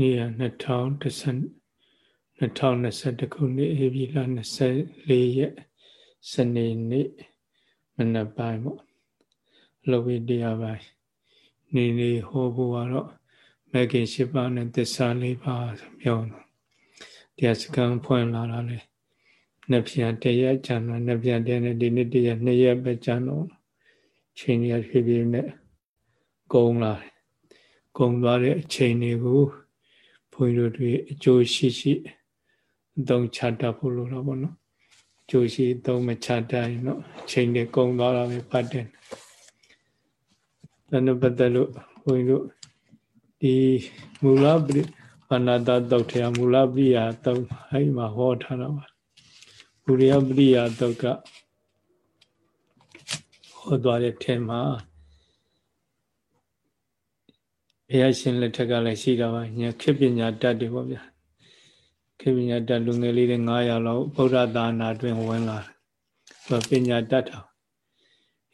နေ့က2010 2021ခုနှစ်ဧပြီလ24ရက်စနေနေ့မနက်ပိုင်းပေါ့လောဝိတရားပိုင်းနေနေဟောဖို့ကတော့မဂ္ဂင်၈ပါးနဲ့သစ္စာ၄ပါးပြောတော့တရားစကံဖွင့်လာတာလေနှစ်ပြန်တရက်ကျန်တော့နှစ်ပြန်တည်းနဲ့ဒီနေ့တရက်နှစ်ရက်ပဲကျန်တော့ချိန်ရဖြည်းဖြည်းနဲ့ကုံလာတယ်ကုံသွားတဲ့အချိန်တွေကို ဘုန်းကြီးတို့တွေအကျိုးရှိရှိအသုံးချတတ်ဖို့လိုတော့ဗောနော်အကျိုးရှိအသုံးမချတတ်ရင်တော့အချိန်တွေကုံသွားတာပဲပတ်တယ်ဒါနဲ့ပတ်သက်လို့ဘုန်းကြီးတို့ဒီမူလပရိဘာနာတတုတ်ထေမူလပရိယာတုတ်အဲ့မှာဟောထားတာပါဘူရိယပရိယာတုတ်ကဟောသွားတဲ့ထဲမှာ ဘုရားရှင်လက်ထက်ကလည်းရှိတာပါညာခေပညာတတ်တယ်ပေါ့ဗျာခေပညာတတ်လူငယ်လေးတွေ900လောက်ဗုဒ္ဓသာနာတွင်ဝင်လာတယ်သူပညာတတ်တာ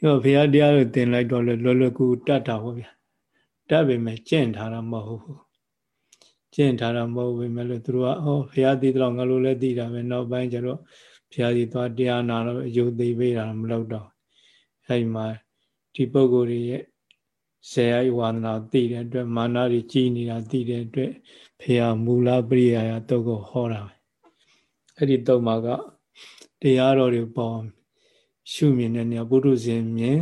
ရောဘုရားတရားကိုသင်လိုက်တော့လွယ်လွယ်ကူတတ်တာပေါ့ဗျာတတ်ပေမဲ့ကျင့်ထားတာမဟုတ်ဘူးကျင့်ထားတာမဟုတ်ပေမဲ့လို့သူတို့ကအော်ဘုရားသိတော့ငါလိုလည်းသိတာပဲနောက်ပိုင်းကျတော့ဘုရားကြီးသွားတရားနာတော့အယုသိပေးတာမလုပ်တော့အဲဒီမှာဒီပုဂ္ဂိုလ် တွေရဲ့ဇေယဝါဒနာသိတဲ့အတွက်မာနတွေကြီးနေတာသိတဲ့အတွက်ဖေယမူလပရိယာယတုတ်ကိုဟောတာပဲအဲ့ဒီတုတ်မှာကတရားတော်တွေပေါ်ရှုမြင်တဲ့နေရာပုရုဇဉ်မြင်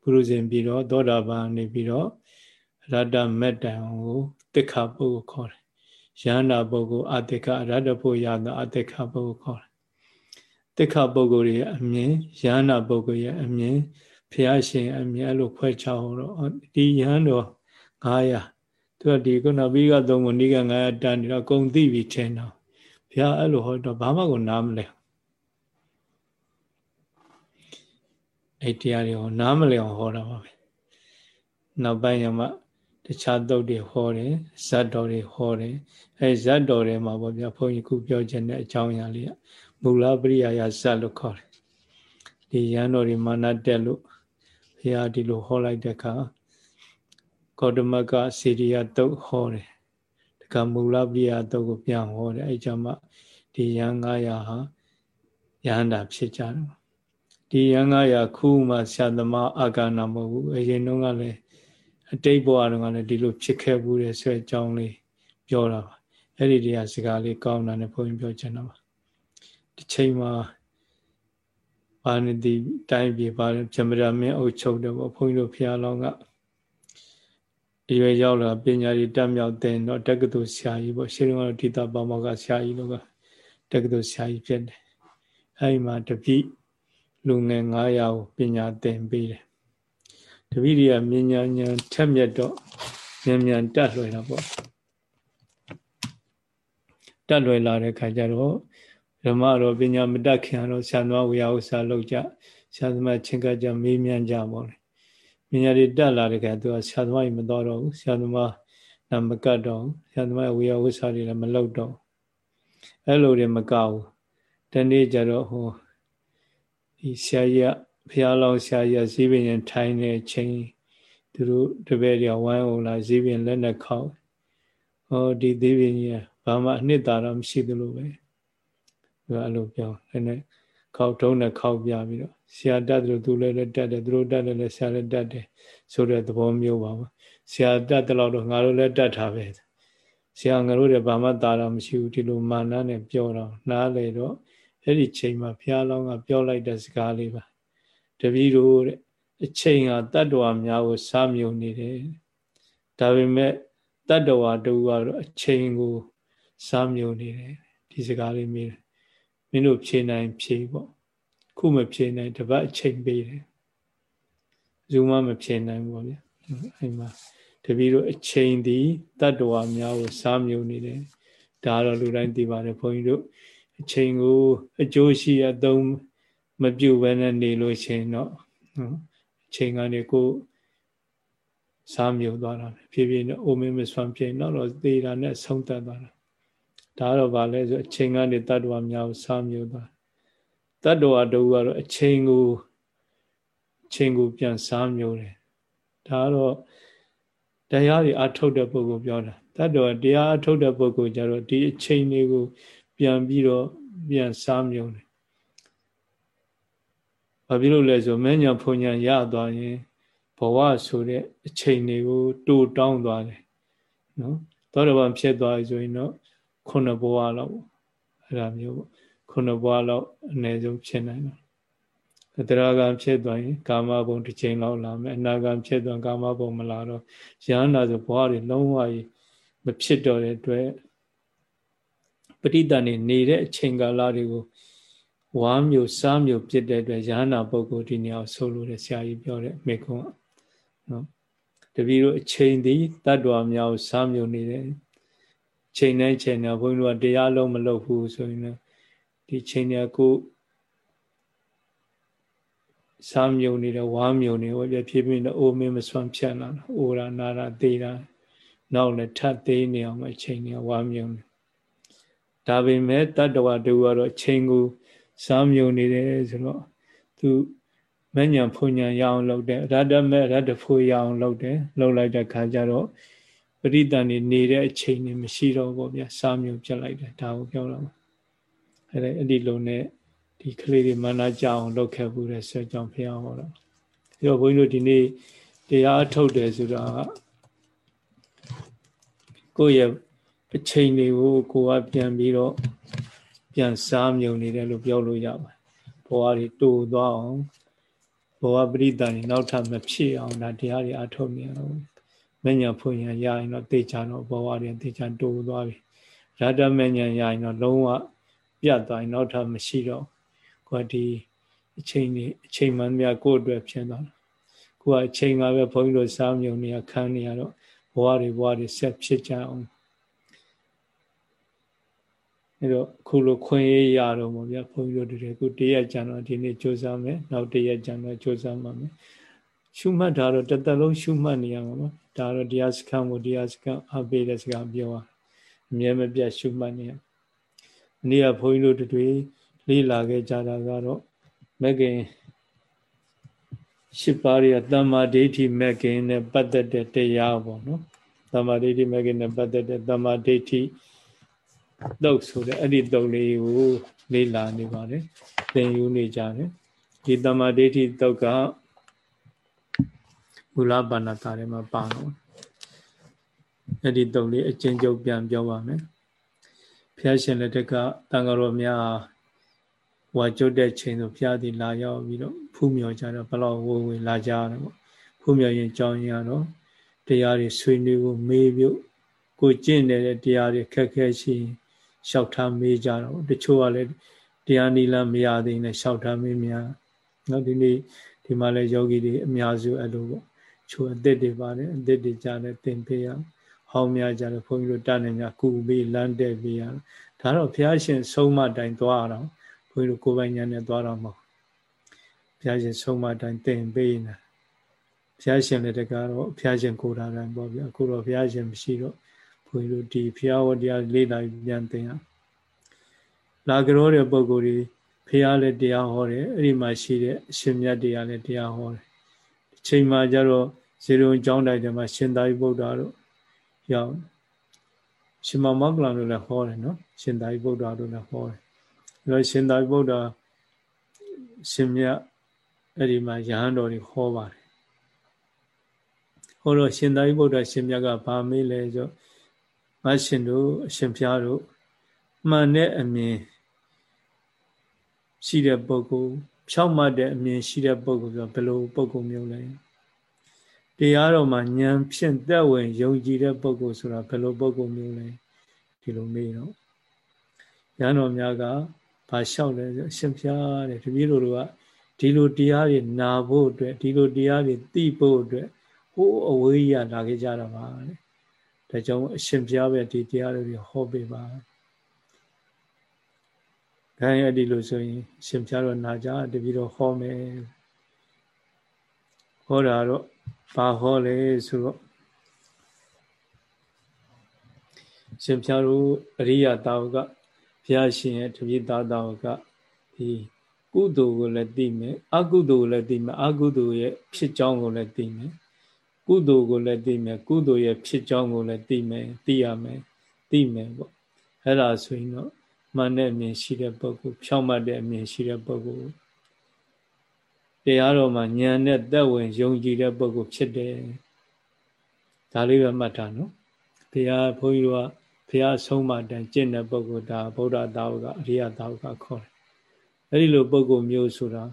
ပုရုဇဉ်ပြီးတော့သောတာပန်နေပြီးတော့ရတ္တမက်တံကိုတိခါပုဂ္ဂိုလ်ခေါ်တယ်ယန္တာပုဂ္ဂိုလ်အတိခရတ္တဖို့ရတာအတိခပုဂ္ဂိုလ်ခေါ်တယ်တိခပုဂ္ဂိုလ်ရဲ့အမြင်ယန္တာပုဂ္ဂိုလ်ရဲ့အမြင် ဘုရားရှင်အမြဲလို့ခွဲခြားဟောတော့ဒီယဟန်တော်900သူကဒီခုနဘိကသုံးခုနိက900တန်နေတော့ဂုံသိပြီထင်တော့ဘုရားအဲ့လိုဟောတော့ဘာမှကိုနားမလဲအဲ့တရားတွေဟောနားမလဲအောင်ဟောတာပါပဲနောက်ပိုင်းကျမှတခြားသုတ်တွေဟောတယ်ဇတ်တော်တွေဟောတယ်အဲဇတ်တော်တွေမှာပေါ့ဗျာဘုန်းကြီးခုပြောခြင်းတဲ့အကြောင်းအရာလေးကမူလပရိယာယဇတ်လို့ခေါ်တယ်ဒီရန်တော်တွေမာနတက်လို့ ဘုရားဒီလိုဟောလိုက်တဲ့အခါဂေါတမကစေရိယတုတ်ဟောတယ်တခါမူလပရိယတုတ်ကိုပြန်ဟောတယ်အဲကြောင့်မှဒီရန်900ဟာယဟန္တာဖြစ်ကြတယ်ဒီရန်900ခုမှဆရာသမားအာကနာမဟုတ်ဘူးအရင်တုန်းကလည်းအတိတ်ဘဝတုန်းကလည်းဒီလိုဖြစ်ခဲ့ဘူးတဲ့ဆွဲအကြောင်းလေးပြောတာပါအဲ့ဒီတရားစကားလေးကောင်းတာနဲ့ဘုန်းကြီးပြောချင်တာပါဒီချိန်မှာ ပါဏတိတိုင်းပြည်ပါဇမရမင်းအုပ်ချုပ်တယ်ပေါ့ဘုန်းကြီးတို့ဖျားလောင်းကအရွယ်ရောက်လာပညာရီတက်မြောက်တဲ့တော့တက္ကသိုလ်ဆရာကြီးပေါ့ရှင်းတော့ဒီတာပါမောကဆရာကြီးတို့ကတက္ကသိုလ်ဆရာကြီးဖြစ်တယ်အဲဒီမှာတပိလူငယ်900ကိုပညာသင်ပေးတယ်တပိတွေကမြညာညာထက်မြက်တော့မြန်မြန်တက်လွယ်တာပေါ့တက်လွယ်လာတဲ့ခါကျတော့ ဓမ္မတော့ပညာမတတ်ခင်တော့ဆရာသမားဝေယဥစ္စာလောက်ကြဆရာသမားချင်းကကြမေးမြန်းကြပါလေပညာတွေတက်လာတဲ့ခါသူကဆရာသမားကြီးမတော်တော့ဘူးဆရာသမားနာမကတ်တော့ဆရာသမားဝေယဥစ္စာတွေလည်းမလုပ်တော့အဲ့လိုတွေမကဘူးတနေ့ကျတော့ဟိုဒီဆရာကြီးကဘုရားလောင်းဆရာကြီးဇီးပင်ရင်ထိုင်းနေချင်းသူတို့တပည့်တွေဝိုင်းအောင်လာဇီးပင်လက်နဲ့ခောက်ဟောဒီသေးပင်ကြီးဘာမှအနှစ်သာရမရှိသလိုပဲ သူကအဲ့လိုပြောအဲ့နဲ့ခောက်ထုံးနဲ့ခောက်ပြပြီးတော့ဆရာတတ်တယ်သူလည်းလည်းတတ်တယ်သူတို့တတ်တယ်လည်းဆရာလည်းတတ်တယ်ဆိုတဲ့သဘောမျိုးပါပါဆရာတတ်တယ်လို့တော့ငါတို့လည်းတတ်တာပဲဆရာငါတို့လည်းဘာမှသာတာမရှိဘူးဒီလိုမာနနဲ့ပြောတော့နားလေတော့အဲ့ဒီချိန်မှာဘုရားလောင်းကပြောလိုက်တဲ့စကားလေးပါတပည့်တို့တဲ့အချိန်ဟာတတ္တဝါများကိုစားမြုံနေတယ်ဒါပေမဲ့တတ္တဝါတူကတော့အချိန်ကိုစားမြုံနေတယ်ဒီစကားလေးမြင် မင်းတို့ဖြေနိုင်ဖြေပေါ့ခုမဖြေနိုင်တပတ်အချိန်ပေးတယ်ဇူမမဖြေနိုင်ဘူးပေါ့ဗျာအဲ့မှာတပီတော့အချိန်ဒီတတ္တဝါများကိုစားမြုံနေတယ်ဒါတော့လူတိုင်းသိပါတယ်ဘုန်းကြီးတို့အချိန်ကိုအကျိုးရှိအသုံးမပြုတ်ဘဲနဲ့နေလို့ရှိရင်တော့အချိန်ကနေကိုစားမြုံသွားတာဖြည်းဖြည်းနဲ့အိုမင်းမဆွမ်းပြေတော့တော့သေတာနဲ့ဆုံးသက်သွားတာ ဒါတော့ဗာလဲဆိုအချိန်ကနေတတ္တဝါများကိုစားမြုပ်သွားတတ္တဝါတို့ကတော့အချိန်ကိုအချိန်ကိုပြန်စားမြုပ်တယ်ဒါတော့တရားတွေအထုတ်တဲ့ပုဂ္ဂိုလ်ပြောတာတတ်တော်တရားအထုတ်တဲ့ပုဂ္ဂိုလ်ကြတော့ဒီအချိန်လေးကိုပြန်ပြီးတော့ပြန်စားမြုံတယ်ဘာဖြစ်လို့လဲဆိုမဉ္ဇဉ်ဖုန်ညာရသွားရင်ဘဝဆိုတဲ့အချိန်တွေကို တိုးတောင်းသွားတယ်နော်သောတပန်ဖြစ်သွားပြီဆိုရင်တော့ ခုနှစ်ဘဝလောက်ပေါ့အဲ့ဒါမျိုးပေါ့ခုနှစ်ဘဝလောက်အနည်းဆုံးဖြစ်နိုင်တယ်တရာဂံဖြစ်သွားရင်ကာမဘုံတစ်ချိန်လောက်လာမယ်အနာဂံဖြစ်သွားကာမဘုံမလာတော့ရဟန္တာဆိုဘဝတွေလုံးဝမဖြစ်တော့တဲ့အတွက်ပဋိသန္ဓေနေတဲ့အချိန်ကာလတွေကိုဝါမျိုးစားမျိုးပြစ်တဲ့အတွက်ရဟန္တာပုဂ္ဂိုလ်ဒီနေရာဆိုလို့တဲ့ဆရာကြီးပြောတဲ့မေခွန်းနော်တပီတို့အချိန်သည်တတ္တဝါများကိုစားမျိုးနေတယ် ချိန်တိုင်းချိန်တိုင်းဘုန်းကြီးတို့ကတရားလုံးမလုပ်ဘူးဆိုရင်ဒီချိန်တွေကကိုစားမြုံနေတဲ့ဝါမြုံနေဟောပြဖြည်းဖြည်းနဲ့အိုးမင်းမစွမ်းဖြတ်လာတာအိုရာနာရာသေးတာနောက်လည်းထပ်သေးနေအောင်အချိန်တွေဝါမြုံနေဒါပေမဲ့တတ္တဝါတူကတော့ချိန်ကိုစားမြုံနေတယ်ဆိုတော့သူမညံဖုန်ညံရအောင်လုပ်တယ်ရတ္တမဲ့ရတ္တဖို့ရအောင်လုပ်တယ်လုပ်လိုက်တဲ့ခါကျတော့ ပရိသန်နေနေတဲ့အချိန်တွေမရှိတော့ဘူးဗျာစားမြုံပြတ်လိုက်တယ်ဒါကိုပြောတော့အဲ့ဒါအဲ့ဒီလိုနဲ့ဒီကလေးတွေမနာကြအောင်လုပ်ခဲ့ဘူးတဲ့ဆွေကြောင့်ဖះဟောတော့ပြီးတော့ဘုန်းကြီးတို့ဒီနေ့တရားထုတ်တယ်ဆိုတာကိုယ့်ရဲ့အချိန်တွေကိုကိုကပြန်ပြီးတော့ပြန်စားမြုံနေတယ်လို့ပြောလို့ရပါတယ်ဘဝတွေတူသွားအောင်ဘဝပရိသတ်တွေနောက်ထပ်မဖြစ်အောင်ဒါတရားတွေအထုတ်နေအောင် မညာဖွင့်ရရရင်တော့တေချာတော့ဘဝတွေတေချာတူသွားပြီရတ္တမညာရရင်တော့လုံးဝပြတ်သွားရင်နောက်ထပ်မရှိတော့ကိုယ်ဒီအချိန်ကြီးအချိန်မှန်များကိုယ့်အတွက်ဖြစ်သွားတာကိုယ်ကအချိန်ကပဲဘုန်းကြီးတို့စားမြုံနေရခန်းနေရတော့ဘဝတွေဘဝတွေဆက်ဖြစ်ကြအောင်အဲတော့ခုလိုခွင့်ရရတော့မို့ဗျာဘုန်းကြီးတို့တွေကတရက်ကြံတော့ဒီနေ့စူးစမ်းမယ်နောက်တရက်ကြံတော့စူးစမ်းပါမယ်ရှုမှတ်တာတော့တစ်သက်လုံးရှုမှတ်နေရမှာပါ ဒါတော့တရားစခန်းကိုတရားစခန်းအပေးတဲ့စကားပြောတာအမြဲမပြတ်ရှုမှတ်နေရအနည်းကဘုန်းကြီးတို့တွေလေ့လာခဲ့ကြတာကတော့မကင်ရှစ်ပါးရဲ့တမ္မာဒိဋ္ဌိမကင်နဲ့ပတ်သက်တဲ့တရားပေါ့နော်တမ္မာဒိဋ္ဌိမကင်နဲ့ပတ်သက်တဲ့တမ္မာဒိဋ္ဌိတုတ်ဆိုတဲ့အဲ့ဒီတုတ်လေးကိုလေ့လာနေပါတယ်သင်ယူနေကြတယ်ဒီတမ္မာဒိဋ္ဌိတုတ်က မူလပါဏတာထဲမှာပါတော့အဲ့ဒီတုတ်လေးအချင်းချုပ်ပြန်ပြောပါမယ်ဖျားရှင်လက်ထက်ကတန်ဃာတော်များဝါကျွတ်တဲ့ချိန်ဆိုဖျားသည်လာရောက်ပြီးတော့ဖူးမြော်ကြတော့ဘလောက်ဝဝလာကြတယ်ပေါ့ဖူးမြော်ရင်ကြောင်းရင်ကတော့တရားတွေဆွေးနွေးဖို့မေးပြုတ်ကိုကျင့်နေတဲ့တရားတွေခက်ခဲရှိလျှောက်ထားမေးကြတော့တချို့ကလည်းတရားနိလမရသေးနဲ့လျှောက်ထားမေးများနော်ဒီနေ့ဒီမှာလည်းယောဂီတွေအများစုအဲ့လိုပေါ့ ချို့အသစ်တွေပါတယ်အသစ်တွေကြားလဲသင်ပေးရဟောင်းများကြတယ်ဘုန်းကြီးတို့တတ်နေများကုပေးလမ်းတက်ပေးရဒါတော့ဘုရားရှင် ဆုံးမတိုင်သွားတော့ဘုန်းကြီးတို့ကိုယ်ပိုင်ညာနဲ့သွားတော့မဟုတ်ဘုရားရှင်ဆုံးမတိုင်သင်ပေးနေဘုရားရှင်လည်းတကားတော့ဘုရားရှင်ကိုယ်တော်တိုင်ပေါ့ဗျအခုတော့ဘုရားရှင်မရှိတော့ဘုန်းကြီးတို့ဒီဘုရားဝတရားလေးလာပြန်သင်ရလာကြောတဲ့ပုံကိုယ်ကြီးဘုရားလည်းတရားဟောတယ်အဲ့ဒီမှာရှိတဲ့အရှင်မြတ်တရားလည်းတရားဟောတယ်ဒီ ချိန်မှာကျတော့ဇေရုံကျောင်းတိုင်ထဲမှာရှင်သာရိပုတ္တရာတို့ရောက်ရှင်မမောကလန်တို့လည်းဟောတယ်နော်ရှင်သာရိပုတ္တရာတို့လည်းဟောတယ်အဲတော့ရှင်သာရိပုတ္တရာရှင်မြတ်အဲ့ဒီမှာယဟန်တော်တွေဟောပါတယ်ဟောတော့ရှင်သာရိပုတ္တရာရှင်မြတ်ကဗာမေးလဲဆိုငါရှင်တို့အရှင်ဖျားတို့မှန်တဲ့အမြင်ရှိတဲ့ပုဂ္ဂိုလ် ဖြောက်မှတ်တဲ့အမြင်ရှိတဲ့ပုဂ္ဂိုလ်ဆိုဘယ်လိုပုဂ္ဂိုလ်မျိုးလဲတရားတော်မှာဉာဏ်ဖြင့်သက်ဝင်ယုံကြည်တဲ့ပုဂ္ဂိုလ်ဆိုတာဘယ်လိုပုဂ္ဂိုလ်မျိုးလဲဒီလိုမေးတော့ဉာဏ်တော်များကဘာလျှောက်လဲဆိုအရှင်ဖျားတဲ့တပည့်တော်တို့ကဒီလိုတရားတွေနာဖို့အတွက်ဒီလိုတရားတွေသိဖို့အတွက်ဟိုးအဝေးရလာခဲ့ကြတာပါတဲ့ဒါကြောင့်အရှင်ဘုရားပဲဒီတရားတွေဟောပေးပါ ဒါရင်အဲ့ဒီလိုဆိုရင်အရှင်ဘုရားတော့နာကြတပည့်တော်ဟောမယ်ဟောတာတော့ဘာဟောလဲဆိုတော့ရှင်ဘုရားတို့အရိယတာဝကဘုရားရှင်ရဲ့တပည့်သားတာဝကဒီကုသိုလ်ကိုလည်းသိမယ်အကုသိုလ်ကိုလည်းသိမယ်အကုသိုလ်ရဲ့ဖြစ်ကြောင်းကိုလည်းသိမယ်ကုသိုလ်ကိုလည်းသိမယ်ကုသိုလ်ရဲ့ဖြစ်ကြောင်းကိုလည်းသိမယ်သိရမယ်သိမယ်ပေါ့အဲ့ဒါဆိုရင်တော့ မှန်တဲ့အမြင်ရှိတဲ့ပုဂ္ဂိုလ်ဖြောင့်မတ်တဲ့အမြင်ရှိတဲ့ပုဂ္ဂိုလ်တရားတော်မှာဉာဏ်နဲ့သက်ဝင်ယုံကြည်တဲ့ပုဂ္ဂိုလ်ဖြစ်တယ်ဒါလေးပဲမှတ်ထားနော်ဘုရားဘုန်းကြီးတို့ကဘုရားဆုံးမတန်ကျင့်တဲ့ပုဂ္ဂိုလ်ဒါဗုဒ္ဓတာဝကအရိယတာဝကခေါ်တယ်အဲ့ဒီလိုပုဂ္ဂိုလ်မျိုးဆိုတာ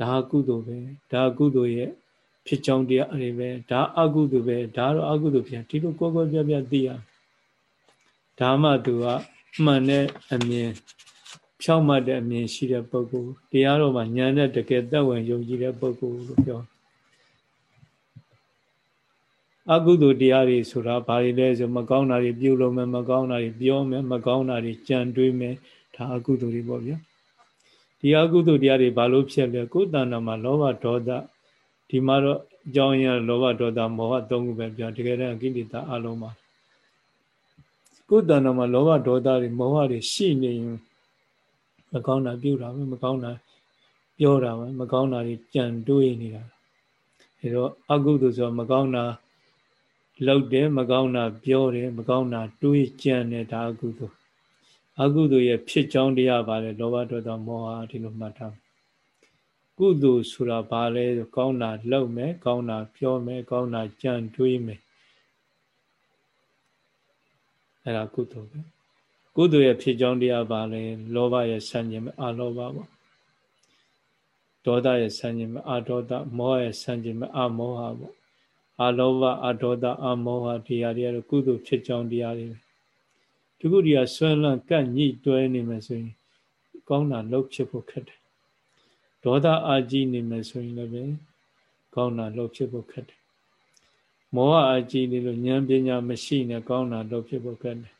ဒါကုသိုလ်ပဲဒါကုသိုလ်ရဲ့ဖြစ်ကြောင်းတရားတွေပဲဒါအကုသိုလ်ပဲဒါတော့အကုသိုလ်ဖြစ်ဒီလိုကိုယ်ကိုယ်ပြပြသိရဒါမှသူက မှန်တဲ့အမြင်ဖြောင့်မတ်တဲ့အမြင်ရှိတဲ့ပုဂ္ဂိုလ်တရားတော်မှာဉာဏ်နဲ့တကယ်သက်ဝင်ယုံကြည်တဲ့ပုဂ္ဂိုလ်လို့ပြောအကုသိုလ်တရားတွေဆိုတာဘာတွေလဲဆိုမကောင်းတာတွေပြုလုပ်မယ်မကောင်းတာတွေပြောမယ်မကောင်းတာတွေကြံတွေးမယ်ဒါအကုသိုလ်တွေပေါ့ဗျာဒီအကုသိုလ်တရားတွေဘာလို့ဖြစ်လဲကိုယ်တဏ္ဍာမှာလောဘဒေါသဒီမှာတော့အကြောင်းရင်းလောဘဒေါသမောဟသုံးခုပဲပြောတကယ်တမ်းကိလေသာအလုံးပါ ကိုယ်တဏ္ဍာမှာလောဘဒေါသတွေမောဟတွေရှိနေရင်မကောင်းတာပြုတာပဲမကောင်းတာပြောတာပဲမကောင်းတာတွေကြံတွေးနေတာအဲတော့အကုသိုလ်ဆိုမကောင်းတာလောက်တယ်မကောင်းတာပြောတယ်မကောင်းတာတွေးကြံတယ်ဒါအကုသိုလ်အကုသိုလ်ရဲ့ဖြစ်ကြောင်းတရားပါလေလောဘဒေါသမောဟဒီလိုမှတ်ထားကုသိုလ်ဆိုတာဘာလဲဆိုကောင်းတာလုပ်မယ်ကောင်းတာပြောမယ်ကောင်းတာကြံတွေးမယ် အဲ့ဒါကုသိုလ်ပဲကုသိုလ်ရဲ့ဖြစ်ကြောင်းတရားပါလဲလောဘရဲ့ဆန့်ကျင်မဲ့အလောဘပေါ့ဒေါသရဲ့ဆန့်ကျင်မဲ့အဒေါသမောဟရဲ့ဆန့်ကျင်မဲ့အမောဟပေါ့အလောဘအဒေါသအမောဟတရားတွေကတော့ကုသိုလ်ဖြစ်ကြောင်းတရားတွေဒီကုတရားဆွဲလန်းကန့်ညှိတွဲနေမယ်ဆိုရင်ကောင်းတာလုပ်ဖြစ်ဖို့ခက်တယ်ဒေါသအာကြီးနေမယ်ဆိုရင်လည်းကောင်းတာလုပ်ဖြစ်ဖို့ခက်တယ် မောဟအာကြီးနေလို့ဉာဏ်ပညာမရှိနဲ့ကောင်းတာလုပ်ဖြစ်ဖို့ခက်တယ်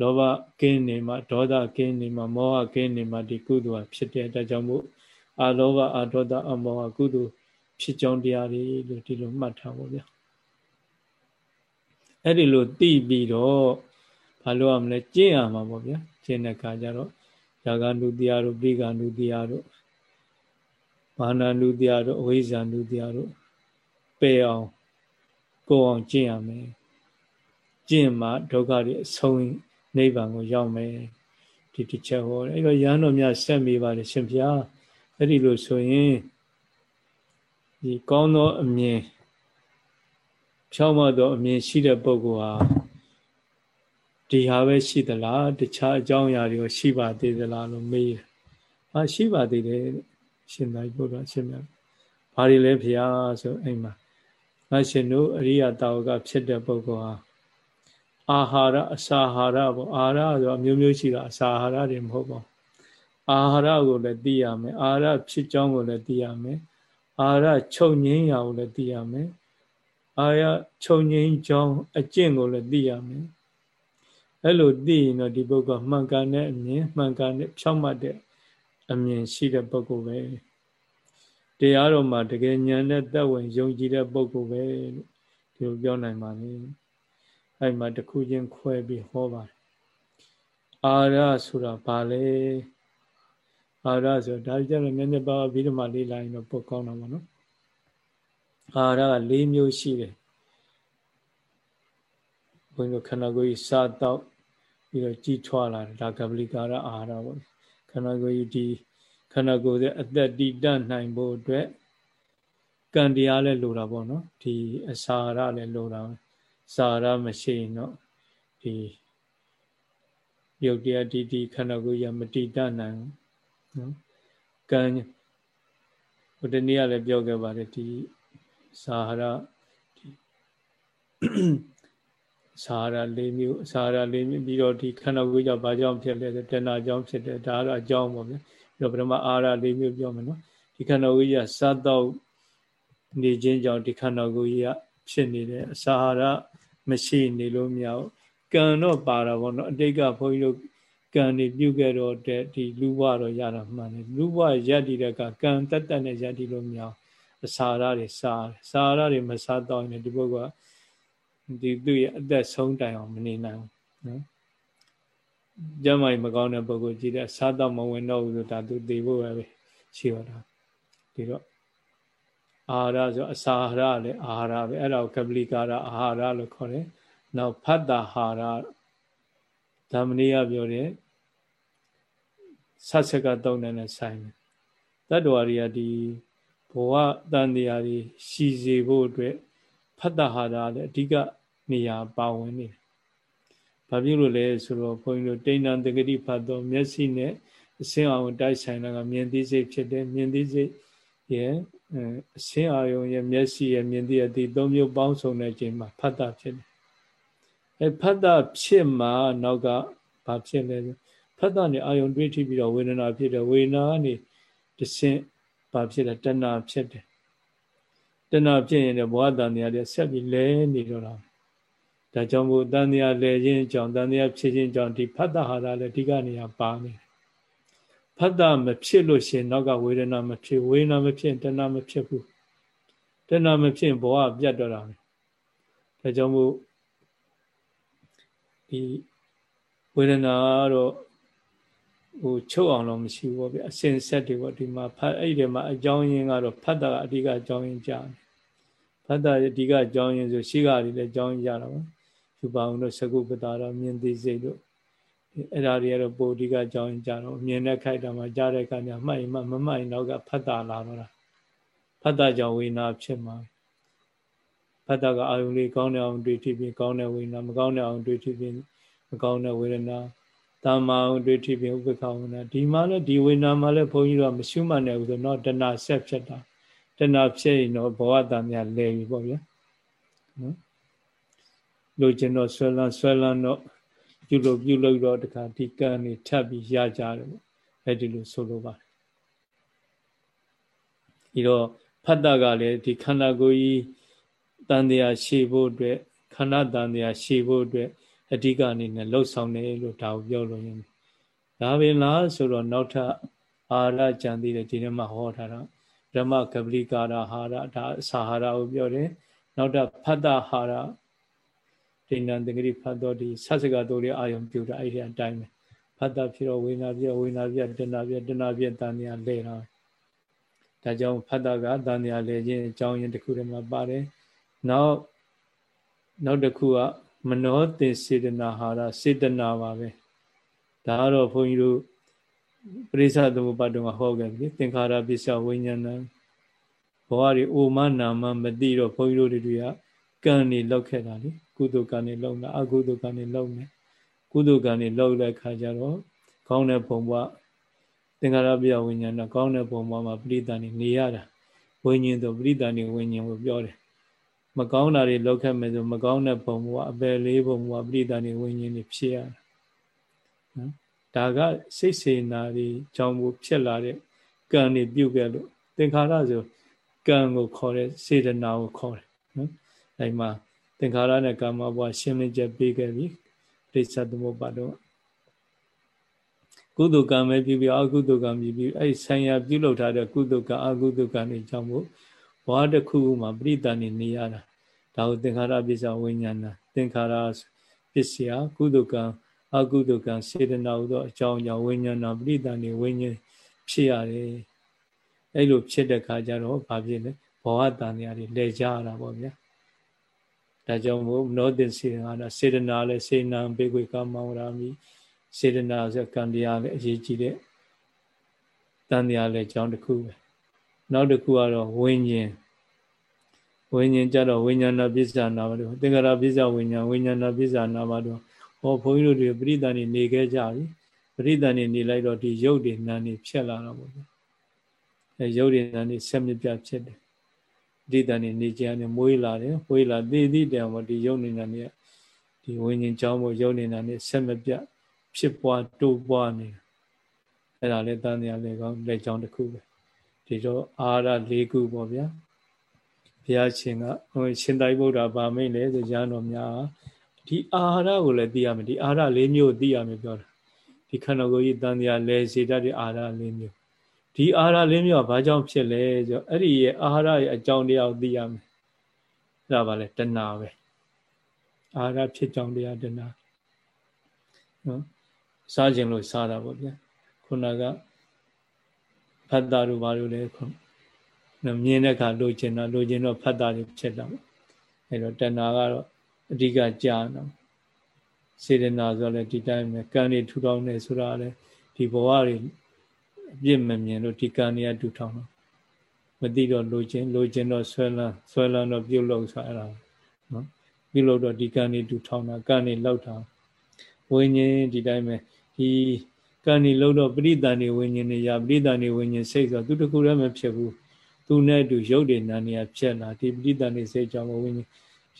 လောဘကင်းနေမှဒေါသကင်းနေမှမောဟကင်းနေမှဒီကုသိုလ်ဖြစ်တဲ့အတွက်ကြောင့်မို့အာလောဘအာဒေါသအမောဟကုသိုလ်ဖြစ်ကြောင်းတရားတွေလို့ဒီလိုမှတ်ထားပါဗျာအဲ့ဒီလိုသိပြီးတော့ဘာလို့ရမလဲကျင့်ရမှာပေါ့ဗျာကျင့်တဲ့အခါကျတော့ယာဂနုတရားတို့ပိဂနုတရားတို့မာနနုတရားတို့အဝိဇ္ဇာနုတရားတို့ပယ်အောင် ကိုယ်အောင်ကျင့်ရမယ်ကျင့်မှဒုက္ခတွေအဆုံးနိဗ္ဗာန်ကိုရောက်မယ်ဒီတစ်ချက်ဟောတယ်အဲ့တော့ရဟန်းတော်များဆက်မိပါလေရှင်ဖျားအဲ့ဒီလိုဆိုရင်ဒီကောင်းသောအမြင်ဖြောင်းမသောအမြင်ရှိတဲ့ပုဂ္ဂိုလ်ဟာဒီဟာပဲရှိသလားတခြားအကြောင်းအရာတွေရှိပါသေးသလားလို့မေးတယ်။ဟာရှိပါသေးတယ်ရှင်သာဘုရားရှင်မြတ်။ဘာတွေလဲဖျားဆိုအိမ်မှာ ငါရှင်တို့အရိယတာဝကဖြစ်တဲ့ပုဂ္ဂိုလ်ဟာအာဟာရအစာဟာရပေါ့အာဟာရဆိုအမျိုးမျိုးရှိတာအစာဟာရတွေမဟုတ်ပါဘူး။အာဟာရကိုလည်းသိရမယ်။အာဟာရဖြစ်ကြောင်းကိုလည်းသိရမယ်။အာရချုပ်ငင်းရာကိုလည်းသိရမယ်အာရချုပ်ငင်းကြောင်းအကျင့်ကိုလည်းသိရမယ်အဲ့လိုသိရင်တော့ဒီပုဂ္ဂိုလ်မှန်ကန်တဲ့အမြင်မှန်ကန်တဲ့ဖြောင့်မတ်တဲ့အမြင်ရှိတဲ့ပုဂ္ဂိုလ်ပဲ တရားတော်မှာတကယ်ဉာဏ်နဲ့သက်ဝင်ယုံကြည်တဲ့ပုဂ္ဂိုလ်ပဲလို့ဒီလိုပြောနိုင်ပါလေအဲ့မှာတခုချင်းခွဲပြီးဟောပါတယ်အာရဆိုတာဘာလဲအာရဆိုဒါကြတော့နည်းနည်းပါးပြီးတော့မှလေးလိုက်တော့ပုတ်ကောင်းတော့ဗောနော်အာရက၄မျိုးရှိတယ်ဘုန်းကြီးခန္ဓာကိုယ်ကြီးစားတော့ပြီးတော့ကြီးထွားလာတယ်ဒါကပလီကာရအာရပေါ့ခန္ဓာကိုယ်ကြီးဒီ ခန္ဓာကိုယ်ရဲ့အသက်တည်တတ်နိုင်ဖို့အတွက်ကံတရားလည်းလိုတာပေါ့နော်ဒီအစာရလည်းလိုတာစာရမရှိရင်တော့ဒီယုတ်တရားတည်တည်ခန္ဓာကိုယ်ရမတည်တတ်နိုင်ဘူးနော်ကံဟိုတနေ့ကလည်းပြောခဲ့ပါတယ်ဒီစာဟာရဒီစာဟာရ၄မျိုးစာဟာရ၄မျိုးပြီးတော့ဒီခန္ဓာကိုယ်ကြောင့်ဘာကြောင့်ဖြစ်လဲဆိုတဏှာကြောင့်ဖြစ်တယ်ဒါကတော့အကြောင်းပေါ့ဗျာ ပြီးတော့ပထမအာဟာရ၄မျိုးပြောမယ်နော်ဒီခန္ဓာကိုယ်ကြီးကစားတော့နေခြင်းကြောင့်ဒီခန္ဓာကိုယ်ကြီးကဖြစ်နေတယ်အစာဟာရမရှိနေလို့မရဘူးကံတော့ပါတာပေါ့နော်အတိတ်ကဘုန်းကြီးတို့ကံနေပြုခဲ့တော့တဲ့ဒီလူဘဝတော့ရတာမှန်တယ်လူဘဝရက်တည်တဲ့ကကံတက်တက်နဲ့ရက်တည်လို့မရအစာရတွေစားစာရတွေမစားတော့ရင်ဒီဘုကဒီသူ့ရဲ့အသက်ဆုံးတိုင်အောင်မနေနိုင်ဘူးနော် ကျမကြီးမကောင်းတဲ့ပုဂ္ဂိုလ်ကြည့်တဲ့စားတော့မဝင်တော့ဘူးဆိုဒါသူသိဖို့ပဲရှိတော့တာဒီတော့အာဟာရဆိုအစာဟာရလည်းအာဟာရပဲအဲ့ဒါကိုကပလီကာရအာဟာရလို့ခေါ်တယ်နောက်ဖတ်တာဟာရဓမ္မနိယပြောတယ်ဆက်ဆက်ကတုံးတဲ့ဆိုင်တယ်တတ္တဝါတွေကဒီဘဝတန်တရားတွေရှိစေဖို့အတွက်ဖတ်တာဟာရလည်းအဓိကနေရာပါဝင်နေတယ် ဘာဖြစ်လို့လဲဆိုတော့ဘုန်းကြီးတို့တိဏ္ဍတဂတိဖတ်တော့မျက်စိနဲ့အစင်းအောင်တိုက်ဆိုင်တာကမြင်သိစိတ်ဖြစ်တယ်မြင်သိစိတ်ရဲ့အစင်းအာယုံရဲ့မျက်စိရဲ့မြင်သိရသည်သုံးမျိုးပေါင်းစုံတဲ့အချိန်မှာဖတ်တာဖြစ်တယ်အဲဖတ်တာဖြစ်မှာနောက်ကဘာဖြစ်လဲဖတ်တာနဲ့အာယုံတွေးထိပြီးတော့ဝေဒနာဖြစ်တယ်ဝေဒနာကနေတဆင့်ဘာဖြစ်လဲတဏှာဖြစ်တယ်တဏှာဖြစ်ရင်ဘဝတန်တရားတွေဆက်ပြီးလဲနေတော့တာ ဒါကြောင့်မို့တန်တရားလဲခြင်းကြောင့်တန်တရားဖြစ်ခြင်းကြောင့်ဒီဖတ်တာဟာလည်းအဓိကနေရာပါနေတယ်ဖတ်တာမဖြစ်လို့ရှင်နောက်ကဝေဒနာမဖြစ်ဝေဒနာမဖြစ်တဏှာမဖြစ်ဘူးတဏှာမဖြစ်ဘဝပြတ်တော့တာပဲဒါကြောင့်မို့ဒီဝေဒနာကတော့ဟိုချုပ်အောင်တော့မရှိဘူးပေါ့ဗျအစင်ဆက်တွေပေါ့ဒီမှာဖတ်အဲ့ဒီမှာအကြောင်းရင်းကတော့ဖတ်တာကအဓိကအကြောင်းရင်းကြတယ်ဖတ်တာအဓိကအကြောင်းရင်းဆိုရှိကတွေလည်းအကြောင်းရင်းကြတာပေါ့ ယူပါအောင်တို့သကုပ္ပတာတော့မြင်သိစိတ်တို့အဲ့ဒါတွေကတော့ပိုအဓိကအကြောင်းရင်းကြတော့မြင်တဲ့ခိုက်တာမှာကြားတဲ့အခါကျမှတ်ရင်မှမမှတ်ရင်တော့ကဖတ်တာလာတော့တာဖတ်တာကြောင့်ဝိညာဖြစ်မှာဖတ်တာကအာယုန်လေးကောင်းတဲ့အောင်တွေ့ထိပြီးကောင်းတဲ့ဝိညာမကောင်းတဲ့အောင်တွေ့ထိပြီးမကောင်းတဲ့ဝေဒနာတာမအောင်တွေ့ထိပြီးဥပ္ပခဝနာဒီမှာလည်းဒီဝေဒနာမှာလည်းဘုန်းကြီးတို့ကမရှုမှတ်နိုင်ဘူးဆိုတော့တဏှာဆက်ဖြစ်တာတဏှာဖြစ်ရင်တော့ဘဝတန်မြတ်လဲပြီပေါ့ဗျာနော် လို့ကျင်တော့ဆွဲလန်းဆွဲလန်းတော့ပြုလို့ပြုလို့တော့တခါဒီကံနေထပ်ပြီးရကြတယ်ပေါ့အဲ့ဒီလိုဆိုလိုပါတယ်ဒီတော့ဖတ်တာကလည်းဒီခန္ဓာကိုယ်ကြီးတန်တရားရှိဖို့အတွက်ခန္ဓာတန်တရားရှိဖို့အတွက်အဓိကအနေနဲ့လှုပ်ဆောင်တယ်လို့ဒါကိုပြောလို့ရင်ဒါပင်လားဆိုတော့နောက်ထပ်အာရကြံသေးတယ်ဒီထဲမှာဟောထားတာဓမ္မကပလိကာရဟာရဒါစာဟာရကိုပြောတယ်နောက်ထပ်ဖတ်တာဟာရ ဒိဏံတဂရိဖတ်တော်ဒီဆက်စကတော်လေးအာယုံပြုတာအဲ့ဒီအတိုင်းပဲဖတ်တာဖြစ်တော့ဝိညာပြဝိညာပြတဏပြတဏပြတန်ညာလဲတာဒါကြောင့်ဖတ်တာကတန်ညာလဲခြင်းအကြောင်းရင်းတစ်ခုတည်းမှာပါတယ်နောက်နောက်တစ်ခုကမနောတင်စေတနာဟာရစေတနာပါပဲဒါကတော့ဘုန်းကြီးတို့ပရိစ္ဆသမုပ္ပါဒ်ကဟောခဲ့ပြီသင်္ခါရပစ္စဝိညာဏဘဝတွေအိုမနာမမသိတော့ဘုန်းကြီးတို့တွေကကံနေလောက်ခဲ့တာလေ ကုသိုလ်ကံနေလောက်တာအကုသိုလ်ကံနေလောက်နေကုသိုလ်ကံနေလောက်တဲ့ခါကျတော့ကောင်းတဲ့ဘုံဘဝသင်္ခါရပစ္စဝိညာဏကောင်းတဲ့ဘုံဘဝမှာပရိသန်နေနေရတာဝိညာဉ်ဆိုပရိသန်နေဝိညာဉ်ကိုပြောတယ်မကောင်းတာတွေလောက်ခဲ့မယ်ဆိုမကောင်းတဲ့ပုံကအပယ်လေးပုံကပြိတ္တာနေဝိညာဉ်တွေဖြစ်ရတာနော်ဒါကစိတ်စေနာတွေကြောင့်မို့ဖြစ်လာတဲ့ကံတွေပြုတ်ခဲ့လို့သင်္ခါရဆိုကံကိုခေါ်တဲ့စေတနာကိုခေါ်တယ်နော်အဲဒီမှာ သင်္ခါရနဲ့ကာမဘဝရှင်းလင်းချက်ပေးခဲ့ပြီဒိဋ္ဌသမုပ္ပါတော့ကုသကံပဲပြုပြီးအကုသကံပြုပြီးအဲ့ဆိုင်ရာပြုလုပ်ထားတဲ့ကုသကံအကုသကံတွေကြောင့်မို့ဘဝတစ်ခုခုမှာပရိသတ်နေနေရတာဒါကိုသင်္ခါရပစ္စဝိညာဏသင်္ခါရပစ္စယကုသကံအကုသကံစေတနာဟူသောအကြောင်းကြောင့်ဝိညာဏပရိသတ်နေဝိညာဉ်ဖြစ်ရတယ်အဲ့လိုဖြစ်တဲ့ခါကျတော့ဘာဖြစ်လဲဘဝတန်တရားတွေလဲကြရတာပေါ့ဗျာ ဒါကြောင့်မို့နောတင်စေနာစေတနာလဲစေနံဘေကွေကမောရာမိစေတနာဆိုကံတရားလဲအရေးကြီးတဲ့တန်တရားလဲအကြောင်းတစ်ခုပဲနောက်တစ်ခုကတော့ဝိညာဉ်ဝိညာဉ်ကြတော့ဝိညာဏပစ္စနာမလို့သင်္ခါရပစ္စဝိညာဉ်ဝိညာဏပစ္စနာမလို့ဟောဘုန်းကြီးတို့တွေပရိသတ်နေနေခဲ့ကြပြီပရိသတ်နေနေလိုက်တော့ဒီရုပ်တွေနာနေဖြစ်လာတော့ပေါ့အဲရုပ်တွေနာနေဆက်မြပြဖြစ်တယ် ပရိသတ်နေနေကြနေမွေးလာတယ်မွေးလာသေသည့်တန်ပေါ့ဒီရုပ်နေနာနေဒီဝိညာဉ်ကြောင်းမို့ရုပ်နေနာနေဆက်မပြဖြစ်ပွားတိုးပွားနေအဲ့ဒါလည်းတန်တရားလည်းကောင်းလက်ကြောင်းတစ်ခုပဲဒီတော့အာရ၄ခုပေါ့ဗျာဘုရားရှင်ကဟိုရှင်သာရိပုတ္တရာဗာမိတ်လေဆိုရန်တော်များဒီအာဟာရကိုလည်းသိရမယ်ဒီအာဟာရ၄မျိုးသိရမယ်ပြောတာဒီခန္ဓာကိုယ်ကြီးတန်တရားလဲစေတတ်တဲ့အာဟာရ၄မျိုး ဒီအာဟာရ၄မျိုးကဘာကြောင့်ဖြစ်လဲဆိုအဲ့ဒီရဲ့အာဟာရရဲ့အကြောင်းတရားကိုသိရမယ်အဲ့ဒါပါလေတဏှာပဲအာဟာရဖြစ်ကြောင်းတရားတဏှာနော်စားခြင်းလို့စားတာပေါ့ဗျာခုနကဖတ်တာတို့ဘာလို့လဲခုမြင်တဲ့အခါလိုချင်တာလိုချင်တော့ဖတ်တာတွေဖြစ်တာအဲတော့တဏှာကတော့အဓိကကြာတော့စေတနာဆိုလည်းဒီတိုင်းပဲကံတွေထူထောင်နေဆိုတာလည်းဒီဘဝတွေ အပြစ်မမြင်လို့ဒီကံတွေကထူထောင်တော့မသိတော့လိုချင်လိုချင်တော့ဆွဲလန်းဆွဲလန်းတော့ပြုတ်လို့ဆိုအဲ့ဒါနော်ပြုတ်လို့တော့ဒီကံတွေထူထောင်တာကံတွေလောက်တာဝိညာဉ်ဒီတိုင်းပဲဒီကံဒီလို့တော့ပရိသန်နေဝိညာဉ်နေရပရိသန်နေဝိညာဉ်စိတ်ဆိုသူတခုတည်းမဖြစ်ဘူးသူနဲ့အတူရုပ်တွေနာနေရဖြစ်လာဒီပရိသန်နေစိတ်ကြောင့်ဝိညာဉ်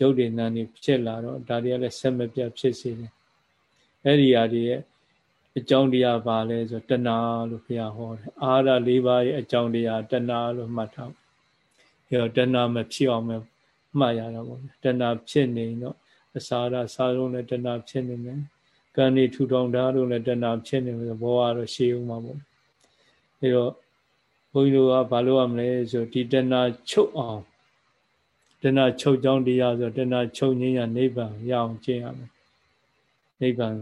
ရုပ်တွေနာနေဖြစ်လာတော့ဒါတွေကလည်းဆက်မပြတ်ဖြစ်စေတယ်အဲ့ဒီဟာတွေရဲ့ အကြောင်းတရားပါလဲဆိုတဏှာလို့ဘုရားဟောတယ်အာရ၄ပါးရဲ့အကြောင်းတရားတဏှာလို့မှတ်ထားအဲတော့တဏှာမဖြစ်အောင်မှတ်ရတာပေါ့တဏှာဖြစ်နေတော့အစာရစားလုံးနဲ့တဏှာဖြစ်နေမယ်ကံနေထူထောင်တာလို့လည်းတဏှာဖြစ်နေလို့ဘောကတော့ရှေးဦးမှာပေါ့အဲတော့ဘုန်းကြီးတို့ကဘာလို့ရမလဲဆိုဒီတဏှာချုပ်အောင်တဏှာချုပ်ကြောင်းတရားဆိုတဏှာချုပ်ငြိမ်းရနိဗ္ဗာန်ရအောင်ကျင့်ရမယ်နိဗ္ဗာန်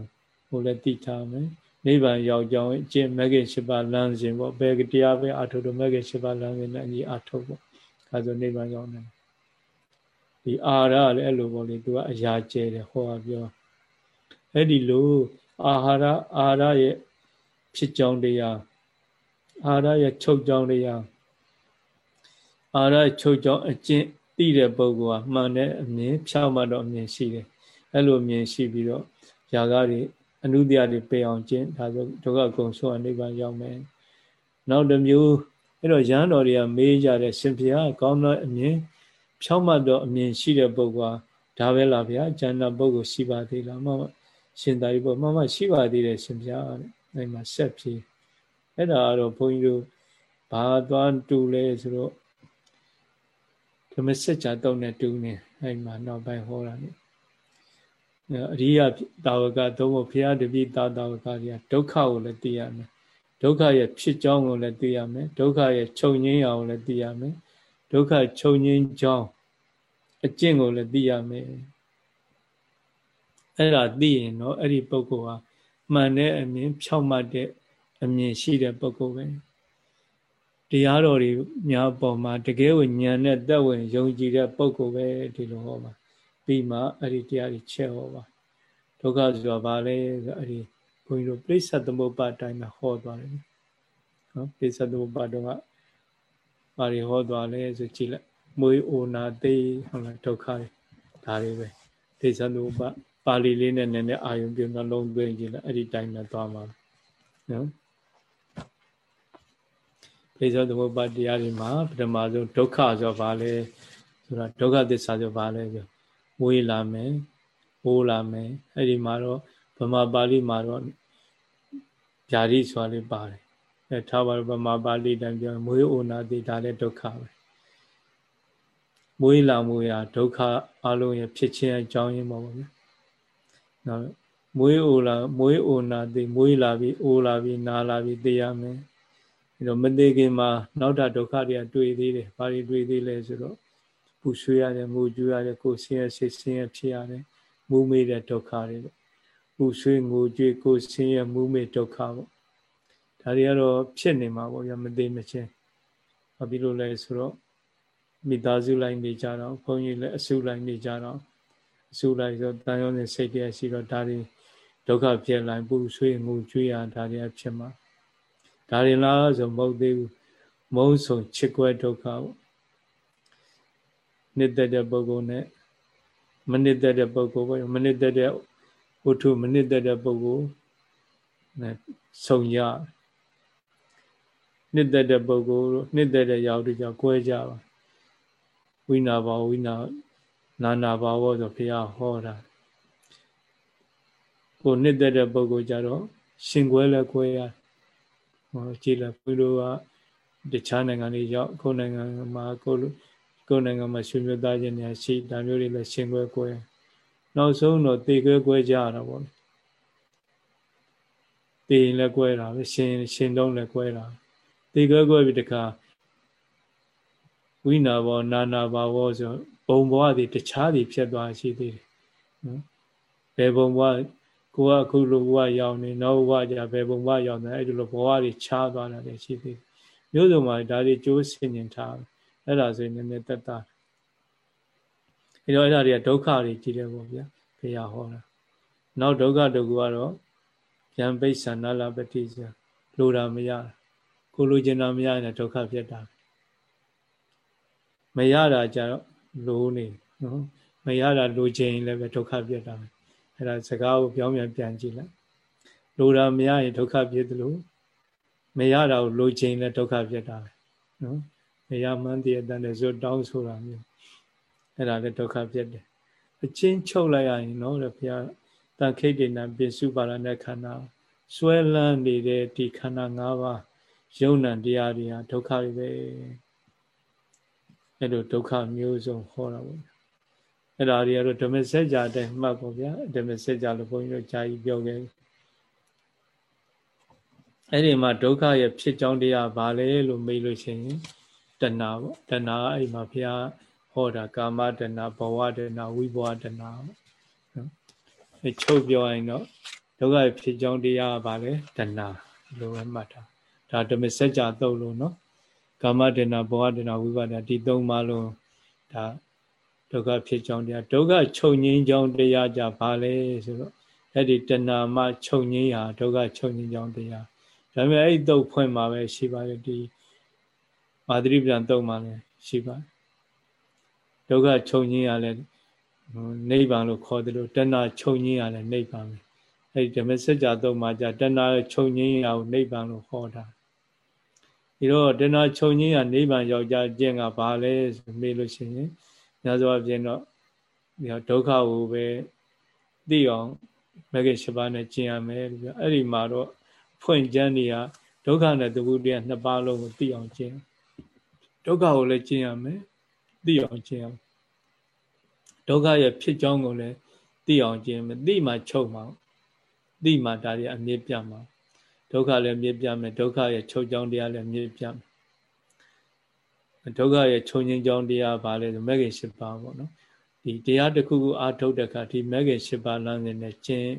ကိုလည်းသိထားမယ် နိဗ္ဗာန်ရောက်ကြောင်းကျင့်မဂ္ဂင်၈ပါးလမ်းစဉ်ပေါ့ဘယ်တရားပဲအထုလို့မဂ္ဂင်၈ပါးလမ်းစဉ်နဲ့အညီအထုပေါ့အဲဆိုနိဗ္ဗာန်ရောက်တယ်ဒီအာရလည်းအဲ့လိုပေါ့လေသူကအရာကျဲတယ်ဟောပြောအဲ့ဒီလိုအာဟာရအာဟာရရဲ့ဖြစ်ကြောင်းတရားအာဟာရရဲ့ချုပ်ကြောင်းတရားအာဟာရချုပ်ကြောင်းအကျင့်သိတဲ့ပုဂ္ဂိုလ်ကမှန်တဲ့အမြင်ဖြောက်မှတော့အမြင်ရှိတယ်အဲ့လိုအမြင်ရှိပြီးတော့ຢာကားတွေ အနုတရားတွေပေအောင်ကျင့်ဒါဆိုဒုက္ခကုံဆုံးအနိဗ္ဗာန်ရောက်မယ်နောက်တစ်မျိုးအဲ့တော့ရဟန်းတော်တွေကမေးကြတဲ့ရှင်ဘုရားကောင်းတဲ့အမြင်ဖြောက်မှတော့အမြင်ရှိတဲ့ပုဂ္ဂိုလ်ကဒါပဲလားဗျာဉာဏ်ပုဂ္ဂိုလ်ရှိပါသေးလားမဟုတ်ရှင်သာရိပုတ္တမမရှိပါသေးတယ်ရှင်ဗျာတဲ့အဲ့မှာဆက်ပြေးအဲ့ဒါကတော့ဘုန်းကြီးတို့ဘာသွားတူလဲဆိုတော့ဓမ္မစကြာတုံးနဲ့တူနေအဲ့မှာနောက်ပိုင်းဟောတာ ਨੇ အရိယတာဝကသုံးဖို့ဘုရားတပည့်တာတာဝကတွေကဒုက္ခကိုလည်းသိရမယ်ဒုက္ခရဲ့ဖြစ်ကြောင်းကိုလည်းသိရမယ်ဒုက္ခရဲ့ချုပ်ငြိမ်းအောင်လည်းသိရမယ်ဒုက္ခချုပ်ငြိမ်းကြောင်းအကျင့်ကိုလည်းသိရမယ်အဲ့ဒါသိရင်တော့အဲ့ဒီပုဂ္ဂိုလ်ဟာမှန်တဲ့အမြင်ဖြောက်မှတ်တဲ့အမြင်ရှိတဲ့ပုဂ္ဂိုလ်ပဲတရားတော်တွေများပေါ်မှာတကယ်ကိုဉာဏ်နဲ့တက်ဝင်ယုံကြည်တဲ့ပုဂ္ဂိုလ်ပဲဒီလိုဟောပါ ပြီးမှအဲ့ဒီတရားတွေချက်ဟောပါဒုက္ခဆိုတာဘာလဲဆိုအဲ့ဒီဘုန်းကြီးတို့ပြိဿသမုပ္ပါအတိုင်းမှာဟောသွားတယ်နော်ပြိဿသမုပ္ပါတော့ကဘာတွေဟောသွားလဲဆိုကြည့်လိုက်မွေးအိုနာသေးဟုတ်လားဒုက္ခတွေဒါတွေပဲပြိဿသမုပ္ပါပါဠိလေးနဲ့နည်းနည်းအာယုံပြုနှလုံးသွင်းကြည့်လိုက်အဲ့ဒီတိုင်းနဲ့သွားမှာနော်ပိဿသမုပ္ပါတရားတွေမှာပထမဆုံးဒုက္ခဆိုဘာလဲဆိုတာဒုက္ခသစ္စာဆိုဘာလဲဆို ဝေးလာမယ်ဝိုးလာမယ်အဲ့ဒီမှာတော့ဗမာပါဠိမှာတော့ဗျာတိဆိုတာလေးပါတယ်အဲထားပါဗမာပါဠိတိုင်းပြောမွေးအိုနာတိဒါလည်းဒုက္ခပဲမွေးလာမှုရာဒုက္ခအလုံးရဲ့ဖြစ်ခြင်းအကြောင်းရင်းပါပါဗျာနော်မွေးအိုလာမွေးအိုနာသိမွေးလာပြီးအိုလာပြီးနာလာပြီးသိရမယ်အဲတော့မသိခင်မှာနောက်တာဒုက္ခတွေကတွေ့သေးတယ်ဘာတွေတွေ့သေးလဲဆိုတော့ ပူဆွေးရတယ်မူကျူးရတယ်ကိုယ်ဆင်းရဲစိတ်ဆင်းရဲဖြစ်ရတယ်မူးမေ့တဲ့ဒုက္ခတွေပေါ့ပူဆွေးငိုကြွေးကိုယ်ဆင်းရဲမူးမေ့ဒုက္ခပေါ့ဒါတွေကတော့ဖြစ်နေမှာပေါ့ဗျာမသိမချင်းဘာဖြစ်လို့လဲဆိုတော့မိသားစုလိုက်နေကြတော့ဘုန်းကြီးလည်းအစုလိုက်နေကြတော့အဆူလိုက်ဆိုတန်ရုံးနဲ့စိတ်တရားရှိတော့ဒါတွေဒုက္ခဖြစ်လာပူဆွေးငိုကြွေးရဒါတွေဖြစ်မှာဒါတွေလားဆိုမဟုတ်သေးဘူးမုံဆုံချစ်ကွဲဒုက္ခပေါ့ နှစ်သက်တဲ့ပုဂ္ဂိုလ်နဲ့မနှစ်သက်တဲ့ပုဂ္ဂိုလ်ပေါ့မနှစ်သက်တဲ့ဝတ္ထုမနှစ်သက်တဲ့ပုဂ္ဂိုလ်နဲ့ဆုံရနှစ်သက်တဲ့ပုဂ္ဂိုလ်တို့နှစ်သက်တဲ့ရောက်တို့ကြောင့်ကွဲကြပါဝိနာဘာဝိနာနာနာဘာဝဆိုဘုရားဟောတာကိုနှစ်သက်တဲ့ပုဂ္ဂိုလ်ကြတော့ရှင်ကွဲလဲကွဲရဟောကြည်လာဘုရားကတခြားနိုင်ငံတွေရောက်ကိုယ်နိုင်ငံမှာကိုယ် ကိုယ်နိုင်ငံမှာရှင်မျိုးသားချင်းတွေရှိဒါမျိုးတွေလည်းရှင်ကွဲကွဲနောက်ဆုံးတော့တေကွဲကွဲကြရတာပေါ့တေရင်လည်းကွဲတာပဲရှင်ရှင်တုံးလည်းကွဲတာတေကွဲကွဲပြီးတခါဝိနာဘောနာနာဘာဘောဆိုဘုံဘဝတွေတခြားတွေဖြစ်သွားရှိသေးတယ်နော်ဘယ်ဘုံဘဝကိုကအခုလိုဘဝရောက်နေနောက်ဘဝကျဘယ်ဘုံဘဝရောက်နေအဲ့ဒီလိုဘဝတွေခြားသွားတာလည်းရှိသေးတယ်မျိုးစုံမှာဒါတွေကြိုးဆင်ញင်ထား အဲ့ဒါဆိုရင်နည်းနည်းတက်တာအဲ့တော့အဲ့ဒါတွေကဒုက္ခတွေကြည့်တယ်ပေါ့ဗျာဘုရားဟောတာနောက်ဒုက္ခတကူကတော့ယံပိဿာနာလပတိဇာလိုတာမရကိုလိုချင်တာမရရင်ဒုက္ခဖြစ်တာမရတာကြတော့လိုနေနော်မရတာလိုချင်ရင်လည်းပဲဒုက္ခဖြစ်တာအဲ့ဒါစကားကိုပြောင်းပြန်ပြန်ကြည့်လိုက်လိုတာမရရင်ဒုက္ခဖြစ်တယ်လို့မရတာကိုလိုချင်လည်းဒုက္ခဖြစ်တာပဲနော် မရမှန်းတည်းအတန်နဲ့ဇွတ်တောင်းဆိုတာမျိုးအဲ့ဒါလည်းဒုက္ခဖြစ်တယ်အချင်းချုပ်လိုက်ရရင်နော်တဲ့ဘုရားတန်ခိတ်တေနပိစုပါရณะခန္ဓာစွဲလန်းနေတဲ့ဒီခန္ဓာ၅ပါးယုံ nant တရားတွေဟာဒုက္ခတွေပဲအဲ့လိုဒုက္ခမျိုးစုံဟောတာပေါ့အဲ့ဒါတွေကတော့ဓမ္မစကြာတဲ့မှတ်ပေါ့ဗျာဓမ္မစကြာလို့ဘုန်းကြီးတို့ဂျာကြီးပြောခဲ့အဲ့ဒီမှာဒုက္ခရဲ့ဖြစ်ကြောင်းတရားဘာလဲလို့မေးလို့ရှိရင် တဏှာပေါ့တဏှာအဲ့မှာဘုရားဟောတာကာမတဏှာဘဝတဏှာဝိဘဝတဏှာပေါ့နော်အဲချုပ်ပြောရင်တော့ဒုက္ခရဲ့ဖြစ်ကြောင်းတရားဘာလဲတဏှာလို့ပဲမှတ်တာဒါဓမ္မစကြာတုတ်လို့နော်ကာမတဏှာဘဝတဏှာဝိဘဝတဏှာဒီသုံးပါလုံးဒါဒုက္ခဖြစ်ကြောင်းတရားဒုက္ခချုပ်ငြိမ်းကြောင်းတရားကြဘာလဲဆိုတော့အဲ့ဒီတဏှာမှချုပ်ငြိမ်းဟာဒုက္ခချုပ်ငြိမ်းကြောင်းတရားဒါပေမဲ့အဲ့ဒီတုတ်ဖွင့်မှာပဲရှိပါတယ်ဒီ မာသရိပံတုတ်မှာလည်းရှိပါတယ်ဒုက္ခချုပ်ငြိမ်းရလဲနိဗ္ဗာန်လို့ခေါ်တယ်လို့တဏှာချုပ်ငြိမ်းရလဲနိဗ္ဗာန်ပဲအဲ့ဒီဓမ္မစကြာတုတ်မှာじゃတဏှာချုပ်ငြိမ်းရကိုနိဗ္ဗာန်လို့ခေါ်တာဒီတော့တဏှာချုပ်ငြိမ်းရနိဗ္ဗာန်ရောက်ကြခြင်းကဘာလဲဆိုမေးလို့ရှိရင်များသောအားဖြင့်တော့ဒီဒုက္ခကိုပဲသိအောင်မဂ္ဂင်၈ပါးနဲ့ကျင့်ရမယ်လို့ပြောအဲ့ဒီမှာတော့ဖွင့်ကျမ်းတွေကဒုက္ခနဲ့သဘုတရားနှစ်ပါးလုံးကိုသိအောင်ကျင့် ဒုက္ခကိုလည်းကျင့်ရမယ်သိအောင်ကျင့်ရမယ်ဒုက္ခရဲ့ဖြစ်ကြောင်းကိုလည်းသိအောင်ကျင့်မယ်သိမှချုပ်မှာသိမှဒါတွေအမြင့်ပြမှာဒုက္ခလည်းမြင့်ပြမယ်ဒုက္ခရဲ့ချုပ်ကြောင်းတရားလည်းမြင့်ပြမယ်ဒုက္ခရဲ့ခြုံငင်းကြောင်းတရားဘာလဲဆိုမဂ္ဂင်၈ပါးပေါ့နော်ဒီတရားတစ်ခုခုအားထုတ်တဲ့အခါဒီမဂ္ဂင်၈ပါးလမ်းစဉ်နဲ့ကျင့်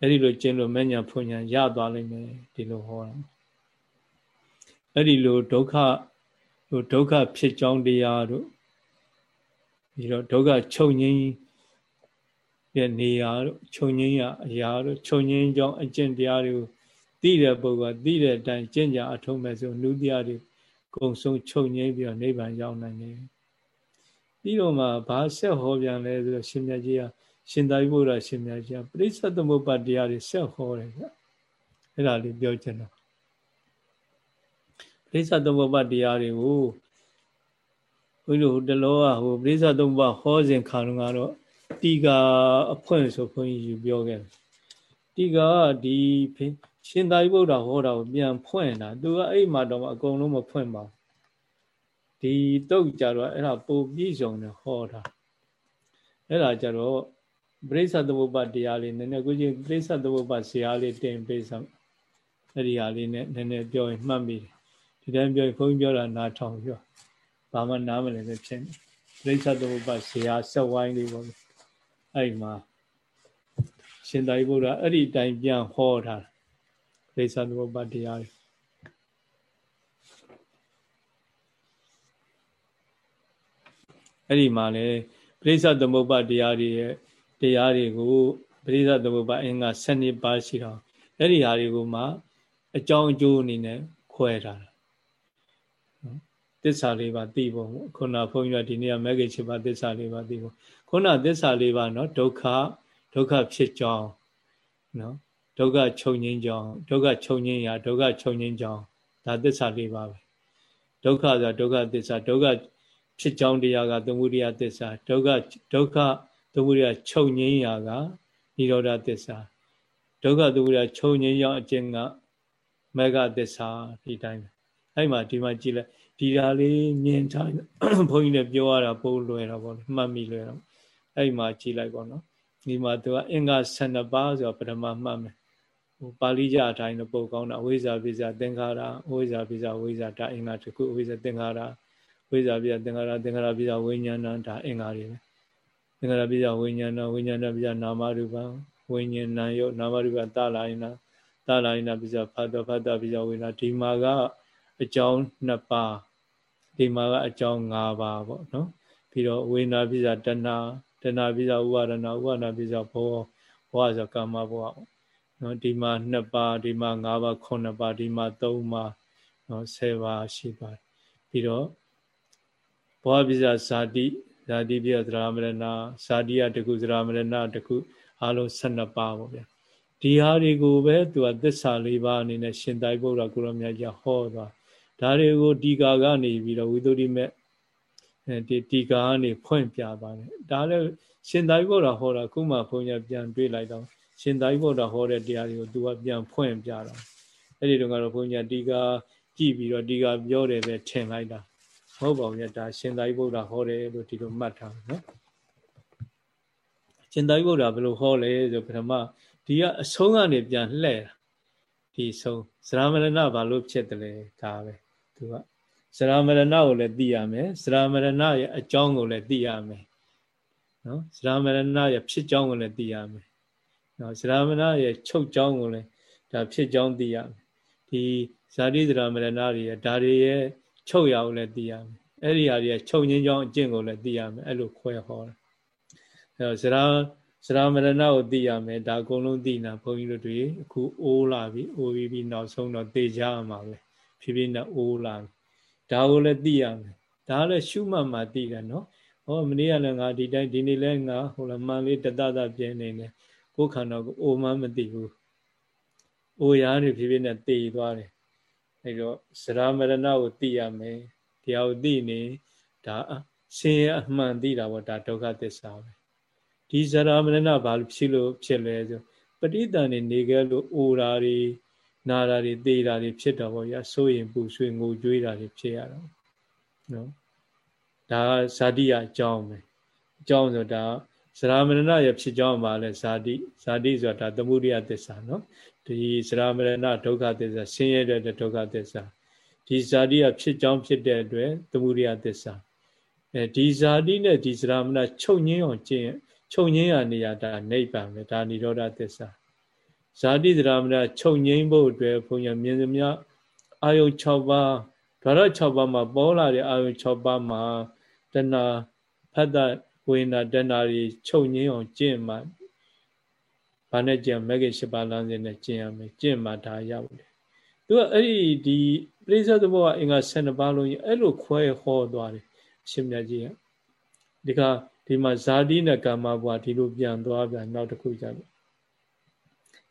အဲ့ဒီလိုကျင့်လို့မဉ္ဇဉ်ဖွညာရသွားလိမ့်မယ်ဒီလိုဟောတာ အဲ့ဒီလိုဒုက္ခဟိုဒုက္ခဖြစ်ကြောင်းတရားတို့ပြီးတော့ဒုက္ခချုပ်ငင်းရဲ့နေရာတို့ချုပ်ငင်းရအရာတို့ချုပ်ငင်းကြောင်းအကျင့်တရားတွေကိုသိတဲ့ပုဂ္ဂိုလ်သိတဲ့အတိုင်းကျင့်ကြအထုံးမဲ့ဆိုနုတရားတွေကုံဆုံးချုပ်ငြိမ်းပြီးတော့နိဗ္ဗာန်ရောက်နိုင်တယ်ပြီးတော့မှဘာဆက်ဟောပြန်လဲဆိုတော့ရှင်မြတ်ကြီးကရှင်သာရိပုတ္တရာရှင်မြတ်ကြီးကပရိစ္ဆေသမုပ္ပါတရားတွေဆက်ဟောတယ်ဗျအဲ့ဒါလေးပြောချင်တာ ပရိစ္ဆေသမုပ္ပါတရားတွေကိုဘုန်းကြီးတို့တလောကဟိုပရိစ္ဆေသမုပ္ပါဟောစဉ်ခါတော့ကတော့တီကာအဖွင့်ဆိုဘုန်းကြီးယူပြောခဲ့တယ်တီကာကဒီရှင်သာရိပုတ္တရာဟောတာကိုပြန်ဖွင့်တာသူကအဲ့မှာတော့အကုန်လုံးမဖွင့်ပါဘူးဒီတုတ်ကြတော့အဲ့ဒါပိုပြည့်စုံတယ်ဟောတာအဲ့ဒါကြတော့ပရိစ္ဆသမုပ္ပါတရားလေးနည်းနည်းကိုကြီးပရိစ္ဆသမုပ္ပါဇာလေးတင်ပေးစမ်းအဲ့ဒီဟာလေးနဲ့နည်းနည်းပြောရင်မှတ်မိတယ် ဒီတိုင်းပြောရင်ဘုန်းကြီးပြောတာနားထောင်ပြောဘာမှနားမလည်ပဲဖြစ်နေပရိစ္ဆသမုပ္ပါဇာဆက်ဝိုင်းလေးပေါ့အဲ့ဒီမှာရှင်သာရိပုတ္တရာအဲ့ဒီတိုင်ပြန်ဟောထားပရိစ္ဆသမုပ္ပါတရားတွေအဲ့ဒီမှာလေပရိစ္ဆသမုပ္ပါတရားတွေရဲ့တရားတွေကိုပရိစ္ဆသမုပ္ပါအင်္ဂါ7ပါးရှိတော့အဲ့ဒီဟာတွေကိုမှအကြောင်းအကျိုးအနေနဲ့ခွဲထားတာနော် သစ္စာလေးပါသိဖို့ခုနဘုန်းကြီးကဒီနေ့ကမဂ္ဂင်7ပါးသစ္စာလေးပါသိဖို့ခုနသစ္စာလေးပါနော်ဒုက္ခဒုက္ခဖြစ်ကြောင်းနော်ဒုက္ခချုပ်ငင်းကြောင်းဒုက္ခချုပ်ငင်းရာဒုက္ခချုပ်ငင်းကြောင်းဒါသစ္စာလေးပါပဲဒုက္ခဆိုတာဒုက္ခသစ္စာဒုက္ခဖြစ်ကြောင်းတရားကသမုဒိယသစ္စာဒုက္ခဒုက္ခသမုဒိယချုပ်ငင်းရာကនិရောဓသစ္စာဒုက္ခသမုဒိယချုပ်ငင်းကြောင်းအကျင့်ကမေဃသစ္စာဒီတိုင်းအဲ့မှာဒီမှာကြည့်လိုက် ဒီဓာလေးမြင်ထားဘုန်းကြီးလည်းပြောရတာပို့လွယ်တာပေါ့မှတ်မိလွယ်တော့အဲ့မှာကြည့်လိုက်ပေါ့နော်ဒီမှာသူကအင်္ဂါ12ပါးဆိုတော့ပထမမှတ်မယ်ဟိုပါဠိကြအတိုင်းတော့ပို့ကောင်းတာအဝိဇ္ဇာပိဇာသင်္ခါရအဝိဇ္ဇာပိဇာဝိဇ္ဇာဒါအင်္ဂါတစ်ခုအဝိဇ္ဇာသင်္ခါရဝိဇ္ဇာပိဇာသင်္ခါရသင်္ခါရပိဇာဝိညာဏဒါအင်္ဂါတွေပဲသင်္ခါရပိဇာဝိညာဏဝိညာဏပိဇာနာမရူပဝိညာဏယုတ်နာမရူပတလာယနာတလာယနာပိဇာဖတ်တော်ဖတ်တာပိဇာဝိညာဒီမှာကအကြောင်းနှစ်ပါး ဒီမှာကအကြောင်း၅ပါးပေါ့နော်ပြီးတော့ဝိညာပိစ္ဆာတဏတဏပိစ္ဆာဥပါဒနာဥပါဒနာပိစ္ဆာဘောဘောဆိုကာမဘောနော်ဒီမှာ2ပါးဒီမှာ5ပါး9ပါးဒီမှာ3ပါးနော်10ပါးရှိပါတယ်ပြီးတော့ဘောပိစ္ဆာဇာတိဇာတိပြသရမရဏဇာတိယတကုသရမရဏတကုအားလုံး12ပါးပေါ့ဗျာဒီဟာတွေကိုပဲသူကသစ္စာ၄ပါးအနေနဲ့ရှင်သာရိပုတ္တရာကိုရောမြတ်ကြီးဟောသွား ဒါတွေကိုဒီကာကနေပြီးတော့ဝိသုဒ္ဓိမဲ့ဒီဒီကာကနေဖွင့်ပြပါတယ်ဒါလည်းရှင်သာရိပုတ္တရာဟောတာခုမှဘုန်းကြီးပြန်တွေးလိုက်တော့ရှင်သာရိပုတ္တရာဟောတဲ့တရားတွေကိုသူကပြန်ဖွင့်ပြတာအဲ့ဒီတော့ကတော့ဘုန်းကြီးဒီကာကြည့်ပြီးတော့ဒီကာပြောတယ်ပဲထင်လိုက်တာမဟုတ်ပါဘူးညဒါရှင်သာရိပုတ္တရာဟောတယ်လို့ဒီလိုမှတ်ထားနော်ရှင်သာရိပုတ္တရာဘယ်လိုဟောလဲဆိုပထမဒီကအဆုံးကနေပြန်လှဲ့တာဒီဆုံးဇရာမရဏဘာလို့ဖြစ်တယ်လဲဒါပဲ သူကဇရာမရဏကိုလည်းသိရမယ်ဇရာမရဏရဲ့အကြောင်းကိုလည်းသိရမယ်နော်ဇရာမရဏရဲ့ဖြစ်ကြောင်းကိုလည်းသိရမယ်နော်ဇရာမရဏရဲ့ချုပ်ကြောင်းကိုလည်းဒါဖြစ်ကြောင်းသိရမယ်ဒီဇာတိဇရာမရဏတွေရဲ့ဒါတွေရဲ့ချုပ်ရအောင်လည်းသိရမယ်အဲ့ဒီဟာတွေရဲ့ချုပ်ငင်းကြောင်းအကျင့်ကိုလည်းသိရမယ်အဲ့လိုခွဲဟောတာအဲ့တော့ဇရာစရာမရဏကိုသိရမယ်ဒါအကုန်လုံးသိနာဘုန်းကြီးတို့တွေအခုအိုးလာပြီအိုးပြီးပြီးနောက်ဆုံးတော့သိကြရမှာပဲ ဖြည်းဖြည်းနဲ့အိုးလာပြီဒါကိုလည်းသိရမယ်ဒါလည်းရှုမှတ်မှသိတယ်နော်ဟောမနေ့ကလည်းငါဒီတိုင်းဒီနေ့လည်းငါဟိုလည်းမှန်လေးတတတပြင်းနေတယ်ကိုယ်ခန္ဓာကိုအိုမှမသိဘူးအိုရားနေဖြည်းဖြည်းနဲ့သိသွားတယ်အဲတော့စရာမရဏကိုသိရမယ်တရားကိုသိနေဒါဆင်းရဲအမှန်သိတာပေါ့ဒါဒုက္ခသစ္စာပဲဒီဇရာမရဏဘာလို့ဖြစ်လို့ဖြစ်လဲဆိုပဋိသန္ဓေနေခဲ့လို့အိုတာတွေ နာတာတွေသေတာတွေဖြစ်တော့ဗောရဆိုရင်ပူဆွေငိုကြွေးတာတွေဖြစ်ရတော့နော်ဒါဇာတိရအကြောင်းပဲအကြောင်းဆိုဒါဇရာမရဏရဲ့ဖြစ်ကြောင်းမှာလဲဇာတိဇာတိဆိုတာဒါသမုဒိယသစ္စာနော်ဒီဇရာမရဏဒုက္ခသစ္စာဆင်းရဲတဲ့ဒုက္ခသစ္စာဒီဇာတိရဖြစ်ကြောင်းဖြစ်တဲ့အတွက်သမုဒိယသစ္စာအဲဒီဇာတိနဲ့ဒီဇရာမရဏချုပ်ငင်းအောင်ကျင့်ချုပ်ငင်းရနေရတာနိဗ္ဗာန်ပဲဒါនិရောဓသစ္စာ ဇာတိသရမဏချုပ်ငင်းဖို့အတွက်ဘုန်းကြီးမြင်စမြအာယု6ပါးဓာရ6ပါးမှာပေါ်လာတဲ့အာယု6ပါးမှာတဏဖတ်တဝိညာတဏတွေချုပ်ငင်းအောင်ကျင့်မှဘာနဲ့ကျင့်မဂ္ဂင်၈ပါးလမ်းစဉ်နဲ့ကျင့်ရမယ်ကျင့်မှဒါရောက်တယ်သူကအဲ့ဒီဒီပရိစ္ဆေသဘောကအင်္ဂါ12ပါးလုံးကြီးအဲ့လိုခွဲဟောသွားတယ်အရှင်မြတ်ကြီးကဒီကဒီမှာဇာတိနဲ့ကာမဘဝဒီလိုပြန်သွားပြန်နောက်တစ်ခုကြပြီ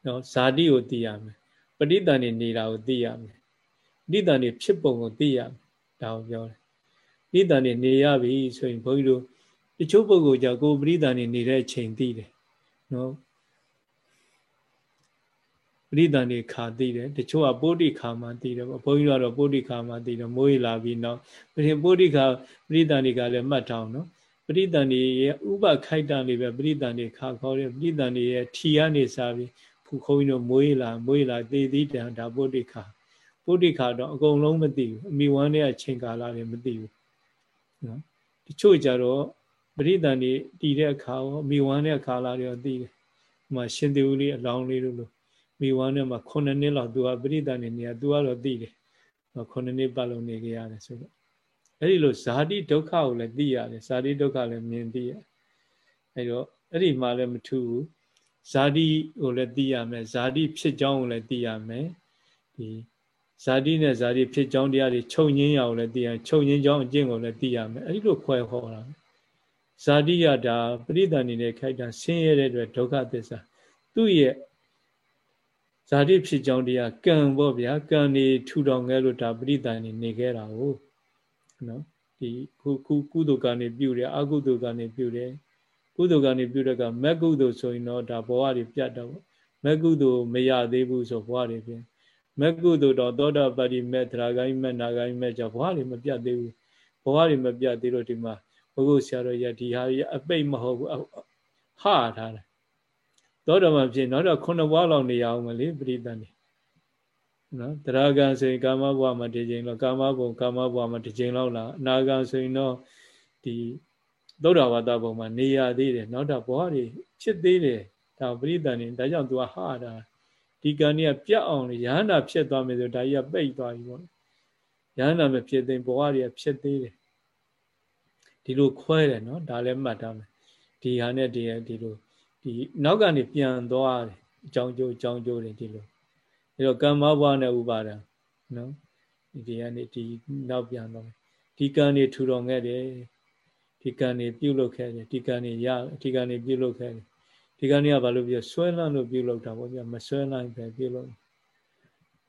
နော်ဇာတိကိုသိရမယ်ပဋိသန္ဓေနေတာကိုသိရမယ်ပဋိသန္ဓေဖြစ်ပုံကိုသိရမယ်ဒါကိုပြောတယ်ပဋိသန္ဓေနေရပြီဆိုရင်ဘုန်းကြီးတို့တချို့ပုဂ္ဂိုလ်ကြကိုပဋိသန္ဓေနေတဲ့အချိန်သိတယ်နော်ပရိသန်တွေခါသိတယ်တချို့ကပိုဋိခါမှသိတယ်ပေါ့ဘုန်းကြီးတို့ကတော့ပိုဋိခါမှသိတယ်မိုးရလာပြီးနောက်ပြင်ပိုဋိခါပရိသန်တွေကလည်းမှတ်ထားအောင်နော်ပရိသန်တွေရဲ့ဥပခိုက်တန်တွေပဲပရိသန်တွေခါခေါ်တယ်ပရိသန်တွေရဲ့ထီကနေစားပြီး ဖူခုံးကြီးတို့မွေးလာမွေးလာသေသီးတံဒါပုဒ္ဓိခါပုဒ္ဓိခါတော့အကုန်လုံးမသိဘူးအမိဝမ်းရဲ့အချိန်ကာလတွေမသိဘူးနော်တချို့ကြတော့ပရိသန်တွေတည်တဲ့အခါရောအမိဝမ်းတဲ့အခါလာတွေရောသိတယ်ဟိုမှာရှင်သေဦးလေးအလောင်းလေးတို့လို့မိဝမ်းထဲမှာ9နှစ်လောက်သူကပရိသန်နေနေသူကတော့သိတယ်9နှစ်ပတ်လုံးနေကြရတယ်ဆိုတော့အဲ့ဒီလိုဇာတိဒုက္ခကိုလည်းသိရတယ်ဇာတိဒုက္ခလည်းမြင်သိရအဲ့တော့အဲ့ဒီမှာလည်းမထူးဘူး ဇာတိကိုလည်းသိရမယ်ဇာတိဖြစ်ကြောင်းကိုလည်းသိရမယ်ဒီဇာတိနဲ့ဇာတိဖြစ်ကြောင်းတရားတွေချုပ်ငင်းရအောင်လည်းသိရချုပ်ငင်းကြောင်းအကျင့်ကိုလည်းသိရမယ်အဲ့ဒီလိုခွဲဟောတာဇာတိရတာပရိသန်နေနဲ့ခိုက်တာဆင်းရဲတဲ့အတွက်ဒုက္ခသစ္စာသူ့ရဲ့ဇာတိဖြစ်ကြောင်းတရားကံပေါ့ဗျာကံနေထူထောင်ခဲ့လို့ဒါပရိသန်နေနေခဲ့တာကိုနော်ဒီကုကုကုသိုလ်ကနေပြုတယ်အကုသိုလ်ကနေပြုတယ် ကုသိုလ်ကနေပြုတဲ့ကမက်ကုသိုလ်ဆိုရင်တော့ဒါဘဝတွေပြတ်တော့မက်ကုသိုလ်မရသေးဘူးဆိုဘဝတွေပြင်မက်ကုသိုလ်တော့သောတာပတိမက်သရဂိုင်းမက်နာဂိုင်းမက်ကြောင့်ဘဝတွေမပြတ်သေးဘူးဘဝတွေမပြတ်သေးလို့ဒီမှာဘုဂုဆရာတော်ရဒီဟာကြီးအပိတ်မဟုတ်ဘူးဟထားတယ်သောတာပန်ဖြစ်နောက်တော့ခုနှစ်ဘဝလောက်နေရအောင်မလေပရိသတ်နေနော်တရားကံဆိုရင်ကာမဘဝမှာတစ်ချိန်လောက်ကာမဘုံကာမဘဝမှာတစ်ချိန်လောက်လာအနာကံဆိုရင်တော့ဒီ သုဒ္ဓဝါဒဘုံမှာနေရသေးတယ်နောက်တော့ဘဝတွေဖြစ်သေးတယ်ဒါပရိသတ်နေဒါကြောင့် तू ဟာတာဒီကံကြီးကပြတ်အောင်ရဟန္တာဖြစ်သွားမယ်ဆိုဒါကြီးကပိတ်သွားပြီပေါ့ယန္တာမဖြစ်သေးဘဝတွေဖြစ်သေးတယ်ဒီလိုခွဲတယ်နော်ဒါလည်းမှတ်ထားမယ်ဒီဟာနဲ့ဒီဒီလိုဒီနောက်ကနေပြန်သွားတယ်အကြောင်းကျိုးအကြောင်းကျိုးတွေဒီလိုအဲတော့ကမ္မဘဝနဲ့ဥပါဒံနော်ဒီကနေဒီနောက်ပြန်တော့ဒီကံတွေထူတော်ခဲ့တယ် ဒီကံတွေပြုတ်လုခဲ့တယ်ဒီကံတွေရဒီကံတွေပြုတ်လုခဲ့တယ်ဒီကံတွေကဘာလို့ပြဆွဲလန်းလို့ပြုတ်လုတာပေါ့ဗျာမဆွဲလန်းပဲပြုတ်လု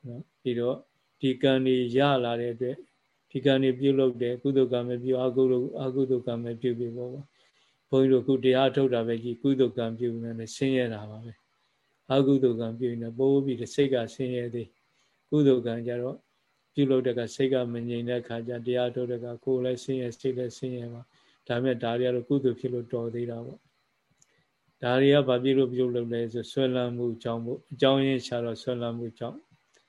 နော်ပြီးတော့ဒီကံတွေရလာတဲ့အတွက်ဒီကံတွေပြုတ်လုတယ်ကုသိုလ်ကံပဲပြုအကုသိုလ်အကုသိုလ်ကံပဲပြုပြီးပေါ့ဘုန်းကြီးတို့ခုတရားထုတ်တာပဲကြီးကုသိုလ်ကံပြုနေတယ်ဆင်းရဲတာပါပဲအကုသိုလ်ကံပြုနေပိုးပြီးစိတ်ကဆင်းရဲသေးကုသိုလ်ကံကြတော့ပြုလုပ်တဲ့ကစိတ်ကမငြိမ်တဲ့ခါကျတရားထုတ်တဲ့ကကိုယ်လည်းဆင်းရဲစိတ်လည်းဆင်းရဲပါ ဒါမဲ့ဒါတွေကတော့ကုသိုလ်ဖြစ်လို့တော်သေးတာပေါ့ဒါတွေကဘာဖြစ်လို့ပြုလုပ်လဲဆိုဆွဲလန်းမှုကြောင့်မို့အကြောင်းရင်းချတော့ဆွဲလန်းမှုကြောင့်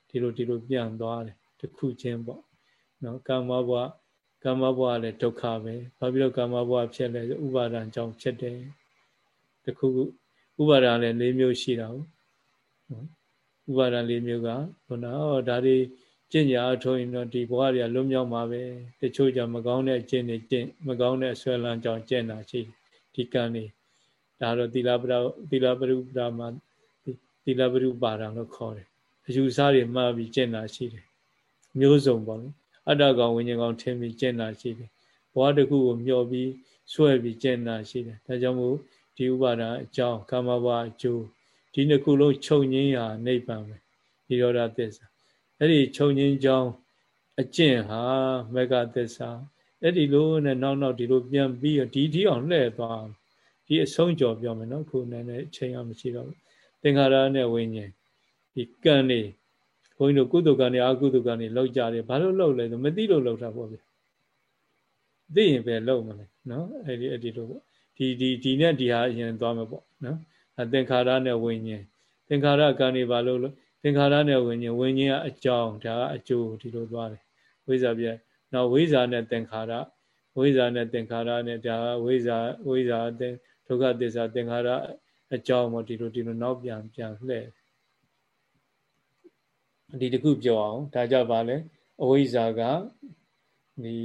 ဒီလိုဒီလိုပြန်သွားတယ်တစ်ခုချင်းပေါ့နော်ကာမဘဝကာမဘဝလည်းဒုက္ခပဲဘာဖြစ်လို့ကာမဘဝဖြစ်လဲဆိုဥပါဒံကြောင့်ဖြစ်တယ်တခုခုဥပါဒံလည်း၄မျိုးရှိတာဟုတ်ဥပါဒံ၄မျိုးကခုနဟောဒါတွေ ကျင့်ကြအထုံးရင်တော့ဒီဘဝတွေကလွတ်မြောက်မှာပဲတချို့ကြမကောင်းတဲ့ကျင့်တွေကျင့်မကောင်းတဲ့ဆွဲလန်းကြောင့်ကျင့်တာရှိဒီကံတွေဒါတော့သီလပရသီလပရုပဒမှာသီလပရုပါဒံလို့ခေါ်တယ်အယူဆတွေမှားပြီးကျင့်တာရှိတယ်မျိုးစုံပေါ့လေအတ္တကောင်ဝိညာဉ်ကောင်ထင်ပြီးကျင့်တာရှိတယ်ဘဝတစ်ခုကိုမျှော်ပြီးဆွဲပြီးကျင့်တာရှိတယ်ဒါကြောင့်မို့ဒီဥပါဒအကြောင်းကာမဘဝအကျိုးဒီနှစ်ခုလုံးချုပ်ငင်းရာနိဗ္ဗာန်ပဲဒီရောဓသစ္စာ အဲ့ဒီချုပ်ငင်းကြောင်းအကျင့်ဟာမေဃသစ္စာအဲ့ဒီလိုနဲ့နောက်နောက်ဒီလိုပြန်ပြီးဒီဒီအောင်လှည့်သွားဒီအဆုံးကြော်ပြောမယ်နော်ခုနည်းနည်းအချိန်အောင်မရှိတော့ဘူးသင်္ခါရနဲ့ဝိညာဉ်ဒီကံနေဘုန်းကြီးတို့ကုသိုလ်ကံနေအကုသိုလ်ကံနေလောက်ကြတယ်ဘာလို့လောက်လဲဆိုမသိလို့လောက်တာပေါ့ဗျသိရင်ပဲလောက်မလဲနော်အဲ့ဒီအဲ့ဒီလိုပေါ့ဒီဒီဒီနဲ့ဒီဟာအရင်သွားမယ်ပေါ့နော်အသင်္ခါရနဲ့ဝိညာဉ်သင်္ခါရကံနေဘာလို့လို့ သင်္ခါရနဲ့ဝိညာဉ်ဝိညာဉ်ကအကြောင်းဒါကအကျိုးဒီလိုသွားတယ်ဝိဇ္ဇာပြနောက်ဝိဇ္ဇာနဲ့သင်္ခါရဝိဇ္ဇာနဲ့သင်္ခါရနဲ့ဒါဝိဇ္ဇာဝိဇ္ဇာတဲ့ဒုက္ခသစ္စာသင်္ခါရအကြောင်းပေါ့ဒီလိုဒီလိုနောက်ပြန်ပြန်လှည့်ဒီတခုပြောအောင်ဒါကြောင့်ဗာလဲအဝိဇ္ဇာကဒီ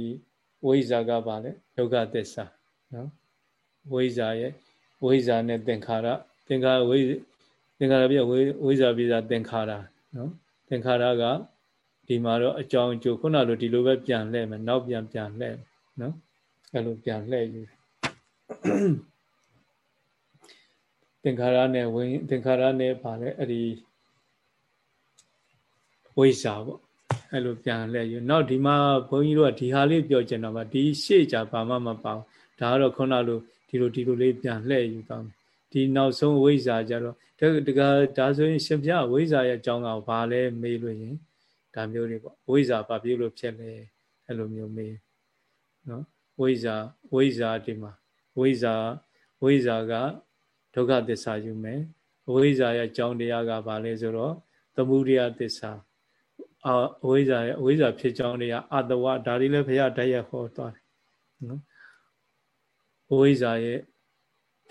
ဝိဇ္ဇာကဗာလဲဒုက္ခသစ္စာနော်ဝိဇ္ဇာရဲ့ဝိဇ္ဇာနဲ့သင်္ခါရသင်္ခါရဝိ သင်္ခါရပြဝိဝိဇ္ဇာပိဇာသင်္ခါရနော်သင်္ခါရကဒီမှာတော့အကြောင်းအကျိုးခုနလိုဒီလိုပဲပြန်လှည့်မယ်နောက်ပြန်ပြန်လှည့်နော်အဲ့လိုပြန်လှည့်ယူသင်္ခါရနဲ့ဝိသင်္ခါရနဲ့ပါလေအဲ့ဒီဝိဇ္ဇာပေါ့အဲ့လိုပြန်လှည့်ယူနောက်ဒီမှာဘုန်းကြီးတို့ကဒီဟာလေးပြောချင်တော့ပါဒီရှေ့ကြဘာမှမပေါ့ဒါကတော့ခုနလိုဒီလိုဒီလိုလေးပြန်လှည့်ယူသွားမယ် ဒီနောက်ဆုံးဝိဇ္ဇာကြတော့တကဒါဆိုရင်ရှင်ပြဝိဇ္ဇာရဲ့အကြောင်းကဘာလဲမေးလို့ရင်ဒါမျိုးတွေပေါ့ဝိဇ္ဇာဘာဖြစ်လို့ဖြစ်လဲအဲ့လိုမျိုးမေးနော်ဝိဇ္ဇာဝိဇ္ဇာဒီမှာဝိဇ္ဇာဝိဇ္ဇာကဒုက္ခသစ္စာယူမယ်ဝိဇ္ဇာရဲ့အကြောင်းတရားကဘာလဲဆိုတော့သမုဒိယသစ္စာအဝိဇ္ဇာရဲ့အဝိဇ္ဇာဖြစ်ကြောင်းတရားအတဝဒါတွေလည်းဘုရားတရက်ဟောသွားတယ်နော်အဝိဇ္ဇာရဲ့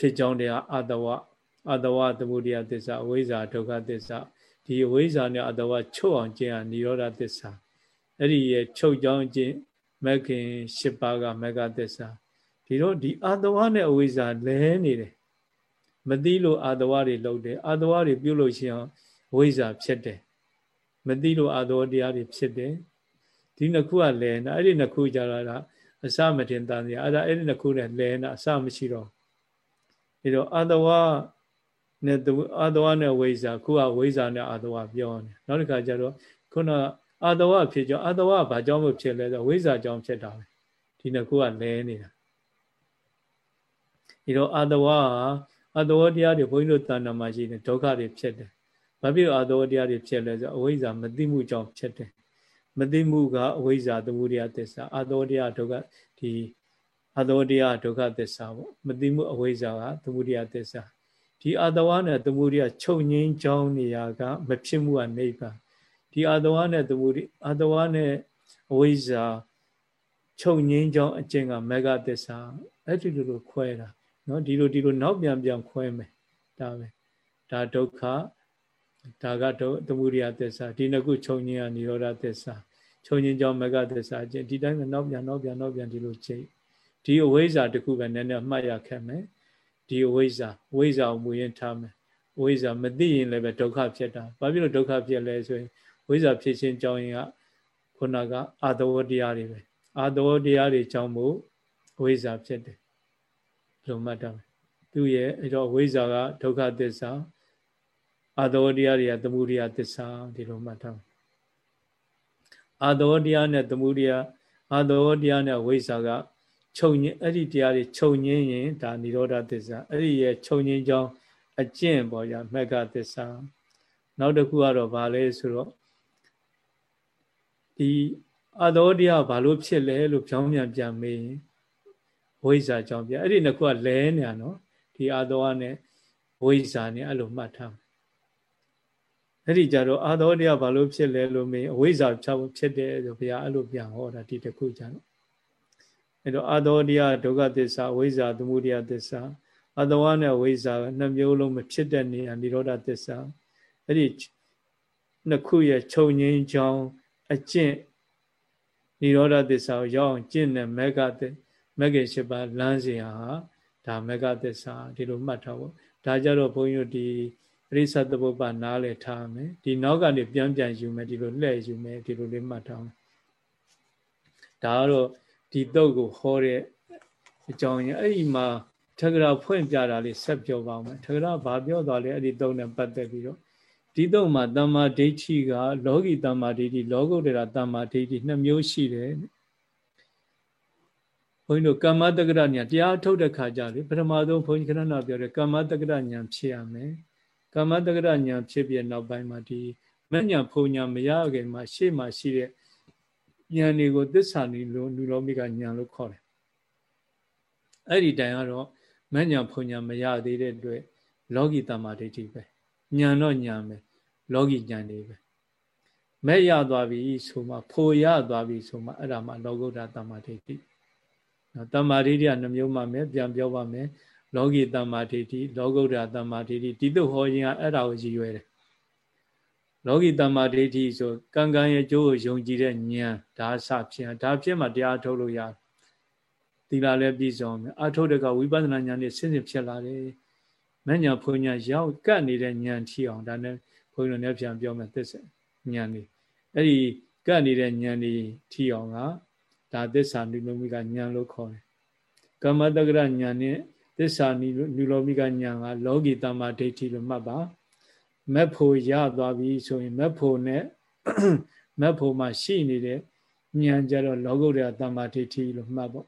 ဖြစ်ကြောင်းတရားအတဝအတဝသမုဒိယသစ္စာအဝိဇ္ဇာဒုက္ခသစ္စာဒီအဝိဇ္ဇာနဲ့အတဝချုပ်အောင်ကျင့်ရនិရောဓသစ္စာအဲ့ဒီရဲ့ချုပ်ကြောင်းကျင့်မဂ်ခင်၈ပါးကမဂ္ဂသစ္စာဒီတော့ဒီအတဝနဲ့အဝိဇ္ဇာလဲနေတယ်မသိလို့အာတဝတွေလောက်တယ်အာတဝတွေပြုတ်လို့ရှိအောင်ဝိဇ္ဇာဖြစ်တယ်မသိလို့အာတဝတရားတွေဖြစ်တယ်ဒီနှစ်ခုကလဲနာအဲ့ဒီနှစ်ခုကြတော့အစမတင်တန်စရာအဲ့ဒါအဲ့ဒီနှစ်ခုနဲ့လဲနာအစမရှိတော့ ဒီတော့အာတဝနဲ့အာတဝနဲ့ဝိဇ္ဇာခုကဝိဇ္ဇာနဲ့အာတဝပြောနေနောက်တစ်ခါကျတော့ခုနအာတဝဖြစ်ကြောအာတဝဘာကြောင့်မဖြစ်လဲဆိုဝိဇ္ဇာကြောင့်ဖြစ်တာပဲဒီနှစ်ခုကလဲနေတာဒီတော့အာတဝအတဝတရားတွေဘုန်းကြီးတို့တဏ္ဍာမှာရှိတယ်ဒုက္ခတွေဖြစ်တယ်။ဘာဖြစ်လို့အတဝတရားတွေဖြစ်လဲဆိုအဝိဇ္ဇာမသိမှုကြောင့်ဖြစ်တယ်။မသိမှုကအဝိဇ္ဇာသမုဒယသစ္စာအတဝတရားဒုက္ခဒီ အတဝတရားဒုက္ခသစ္စာပေါ့။မသိမှုအဝိဇ္ဇာကသမုဒယသစ္စာဒီအတဝနဲ့သမုဒယချုပ်ငင်းကြောင်းနေရာကမဖြစ်မှုကနိဗ္ဗာန်ဒီအတဝနဲ့သမုဒိအတဝနဲ့အဝိဇ္ဇာချုပ်ငင်းကြောင်းအကျင့်ကမေဃသစ္စာအဲ့ဒီလိုလိုခွဲတာနော်ဒီလိုဒီလိုနောက်ပြန်ပြန်ခွဲမယ်ဒါပဲဒါဒုက္ခဒါကသမုဒိယသစ္စာဒီနှစ်ခုချုပ်ငင်းရនិရောဓသစ္စာချုပ်ငင်းကြောင်းမကသစ္စာကျင့်ဒီတိုင်းပဲနောက်ပြန်နောက်ပြန်နောက်ပြန်ဒီလိုကျင့် ဒီအဝိဇ္ဇာတခုပဲနည်းနည်းမှတ်ရခဲ့မယ်ဒီအဝိဇ္ဇာဝိဇ္ဇာကိုမူရင်းထားမယ်ဝိဇ္ဇာမသိရင်လည်းပဲဒုက္ခဖြစ်တာဘာဖြစ်လို့ဒုက္ခဖြစ်လဲဆိုရင်ဝိဇ္ဇာဖြစ်ခြင်းကြောင်းရင်ကခုနကအာတဝတရားတွေပဲအာတဝတရားတွေကြောင့်မို့ဝိဇ္ဇာဖြစ်တယ်လို့မှတ်တာသူရဲ့အဲ့တော့ဝိဇ္ဇာကဒုက္ခသစ္စာအာတဝတရားတွေကသမုဒိယသစ္စာဒီလိုမှတ်ထားအာတဝတရားနဲ့သမုဒိယအာတဝတရားနဲ့ဝိဇ္ဇာက ချုပ်ငင်းအဲ့ဒီတရားတွေချုပ်ငင်းရင်ဒါនិရောဓသစ္စာအဲ့ဒီရဲ့ချုပ်ငင်းကြောင်းအကျင့်ပေါ်ရမက်ကသစ္စာနောက်တစ်ခုကတော့ဗာလဲဆိုတော့ဒီအသောတရားဘာလို့ဖြစ်လဲလို့ပြောင်းပြန်ပြန်မေးရင်ဝိဇ္ဇာကြောင့်ပြအဲ့ဒီနှစ်ခုကလဲနေတာနော်ဒီအသောနဲ့ဝိဇ္ဇာနဲ့အဲ့လိုမှတ်ထားအဲ့ဒီကြတော့အာသောတရားဘာလို့ဖြစ်လဲလို့မေးအဝိဇ္ဇာဖြစ်တယ်ဆိုဘုရားအဲ့လိုပြန်ဟောတာဒီတစ်ခုကြတော့ အဲ့တော့အာသောတရားဒုက္ခသစ္စာဝိဇ္ဇာသမုဒယသစ္စာအတဝါနဲ့ဝိဇ္ဇာနှစ်မျိုးလုံးမဖြစ်တဲ့နေရာនិရောဓသစ္စာအဲ့ဒီနှစ်ခုရဲ့ခြုံငင်းကြောင်းအကျင့်និရောဓသစ္စာကိုရောက်အောင်ကျင့်တဲ့မေဃသမေဃရှိပါလမ်းစဉ်ဟာဒါမေဃသစ္စာဒီလိုမှတ်ထားဖို့ဒါကြတော့ဘုန်းကြီးတို့ဒီပရိသတ်ပုပ္ပနားလည်ထားမယ်ဒီနောက်ကနေပြန်ပြန်ယူမယ်ဒီလိုလှည့်ယူမယ်ဒီလိုလေးမှတ်ထားမယ်ဒါကတော့ ဒီတုတ်ကိုဟောတဲ့အကြောင်းရအဲ့ဒီမှာထကရာဖွင့်ပြတာလေးဆက်ပြောပါမယ်ထကရာဘာပြောသွားလဲအဲ့ဒီတုတ်နဲ့ပတ်သက်ပြီးတော့ဒီတုတ်မှာတမ္မာဒိဋ္ဌိကလောကီတမ္မာဒိဋ္ဌိလောကုတ္တရာတမ္မာဒိဋ္ဌိနှစ်မျိုးရှိတယ်ဘုန်းကြီးတို့ကမ္မတက္ကရညာတရားထုတ်တဲ့ခါကြလေပထမဆုံးဘုန်းကြီးခဏနာပြောတယ်ကမ္မတက္ကရညာဖြစ်ရမယ်ကမ္မတက္ကရညာဖြစ်ပြီးနောက်ပိုင်းမှာဒီမညာဖုံညာမရခင်မှာရှေ့မှာရှိတဲ့ ဉာဏ်တွေကိုသစ္စာနေလို့လူလောမိကဉာဏ်လို့ခေါ်တယ်အဲ့ဒီတိုင်ကတော့မညာဖုံညာမရသေးတဲ့အတွက်လောကီတမ္မာဒိဋ္ဌိပဲဉာဏ်တော့ဉာဏ်ပဲလောကီဉာဏ်တွေပဲမဲ့ရသွားပြီဆိုမှဖိုရသွားပြီဆိုမှအဲ့ဒါမှလောကုတ္တတမ္မာဒိဋ္ဌိနော်တမ္မာဒိဋ္ဌိကနှမျိုးမှမယ်ပြန်ပြောပါမယ်လောကီတမ္မာဒိဋ္ဌိလောကုတ္တတမ္မာဒိဋ္ဌိဒီသို့ဟောခြင်းကအဲ့ဒါကိုရည်ရွယ်တယ် လောကီတမ္မာဒိဋ္ဌိဆိုကံကံရဲ့ကျိုးကိုယုံကြည်တဲ့ဉာဏ်ဒါစဖြစ်ဒါဖြစ်မှတရားထုတ်လို့ရတယ်သီလလည်းပြည့်စုံမယ်အထုတ်တဲ့ကဝိပဿနာဉာဏ်နဲ့ဆင်းဆင်းဖြစ်လာတယ်မညာဖုန်ညာရောက်ကတ်နေတဲ့ဉာဏ်ထီအောင်ဒါနဲ့ဘုန်းကြီးတို့လည်းပြန်ပြောမယ်သစ္စာဉာဏ်လေးအဲ့ဒီကတ်နေတဲ့ဉာဏ်လေးထီအောင်ကဒါသစ္စာနုလောမိကဉာဏ်လို့ခေါ်တယ်ကမ္မတက္ကရဉာဏ်နဲ့သစ္စာနုလောမိကဉာဏ်ကလောကီတမ္မာဒိဋ္ဌိလို့မှတ်ပါ မက်ဖို့ရသွားပြီဆိုရင်မက်ဖို့နဲ့မက်ဖို့မှာရှိနေတဲ့ဉာဏ်ကြတော့လောကုတ္တရာတမ္မာဒိဋ္ဌိလို့မှတ်ပေါ့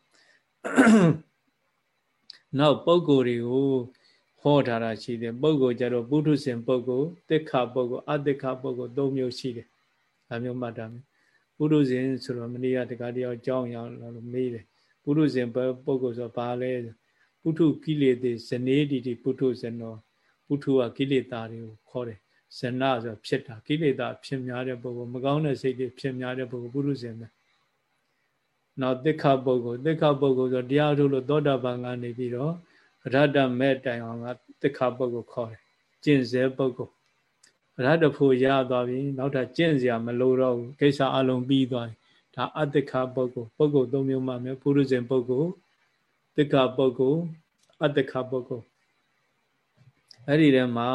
နောက်ပုဂ္ဂိုလ်တွေကိုဟောထားတာရှိတယ်ပုဂ္ဂိုလ်ကြတော့ပုထုဇဉ်ပုဂ္ဂိုလ်တိခပုဂ္ဂိုလ်အတိခပုဂ္ဂိုလ်၃မျိုးရှိတယ်ဒါမျိုးမှတ်တာမယ်ပုထုဇဉ်ဆိုတော့မနေ့ကတခါတယောက်ကြောင်းရအောင်လို့မေးတယ်ပုထုဇဉ်ပုဂ္ဂိုလ်ဆိုဘာလဲပုထုကိလေသေဇနေတိတိပုထုဇဏော ပုထုကကိလေသာတွေကိုခေါ်တယ်ဇဏဆိုဖြစ်တာကိလေသာဖြစ်များတဲ့ပုဂ္ဂိုလ်မကောင်းတဲ့စိတ်တွေဖြစ်များတဲ့ပုဂ္ဂိုလ်ပုထုဇဉ်ပဲနောက်တိခပုဂ္ဂိုလ်တိခပုဂ္ဂိုလ်ဆိုတရားထုတ်လို့သောတာပန်ကနေပြီးတော့ရတ္တမဲ့တိုင်အောင်ကတိခပုဂ္ဂိုလ်ခေါ်တယ်ကျင့်စေပုဂ္ဂိုလ်ရတ္တဖို့ရသွားပြီနောက်ထပ်ကျင့်စရာမလိုတော့ဘူးကိစ္စအလုံးပြီးသွားပြီဒါအတိခပုဂ္ဂိုလ်ပုဂ္ဂိုလ်သုံးမျိုးမှမယ်ပုရုဇဉ်ပုဂ္ဂိုလ်တိခပုဂ္ဂိုလ်အတိခပုဂ္ဂိုလ် အဲ့ဒီထဲမှာ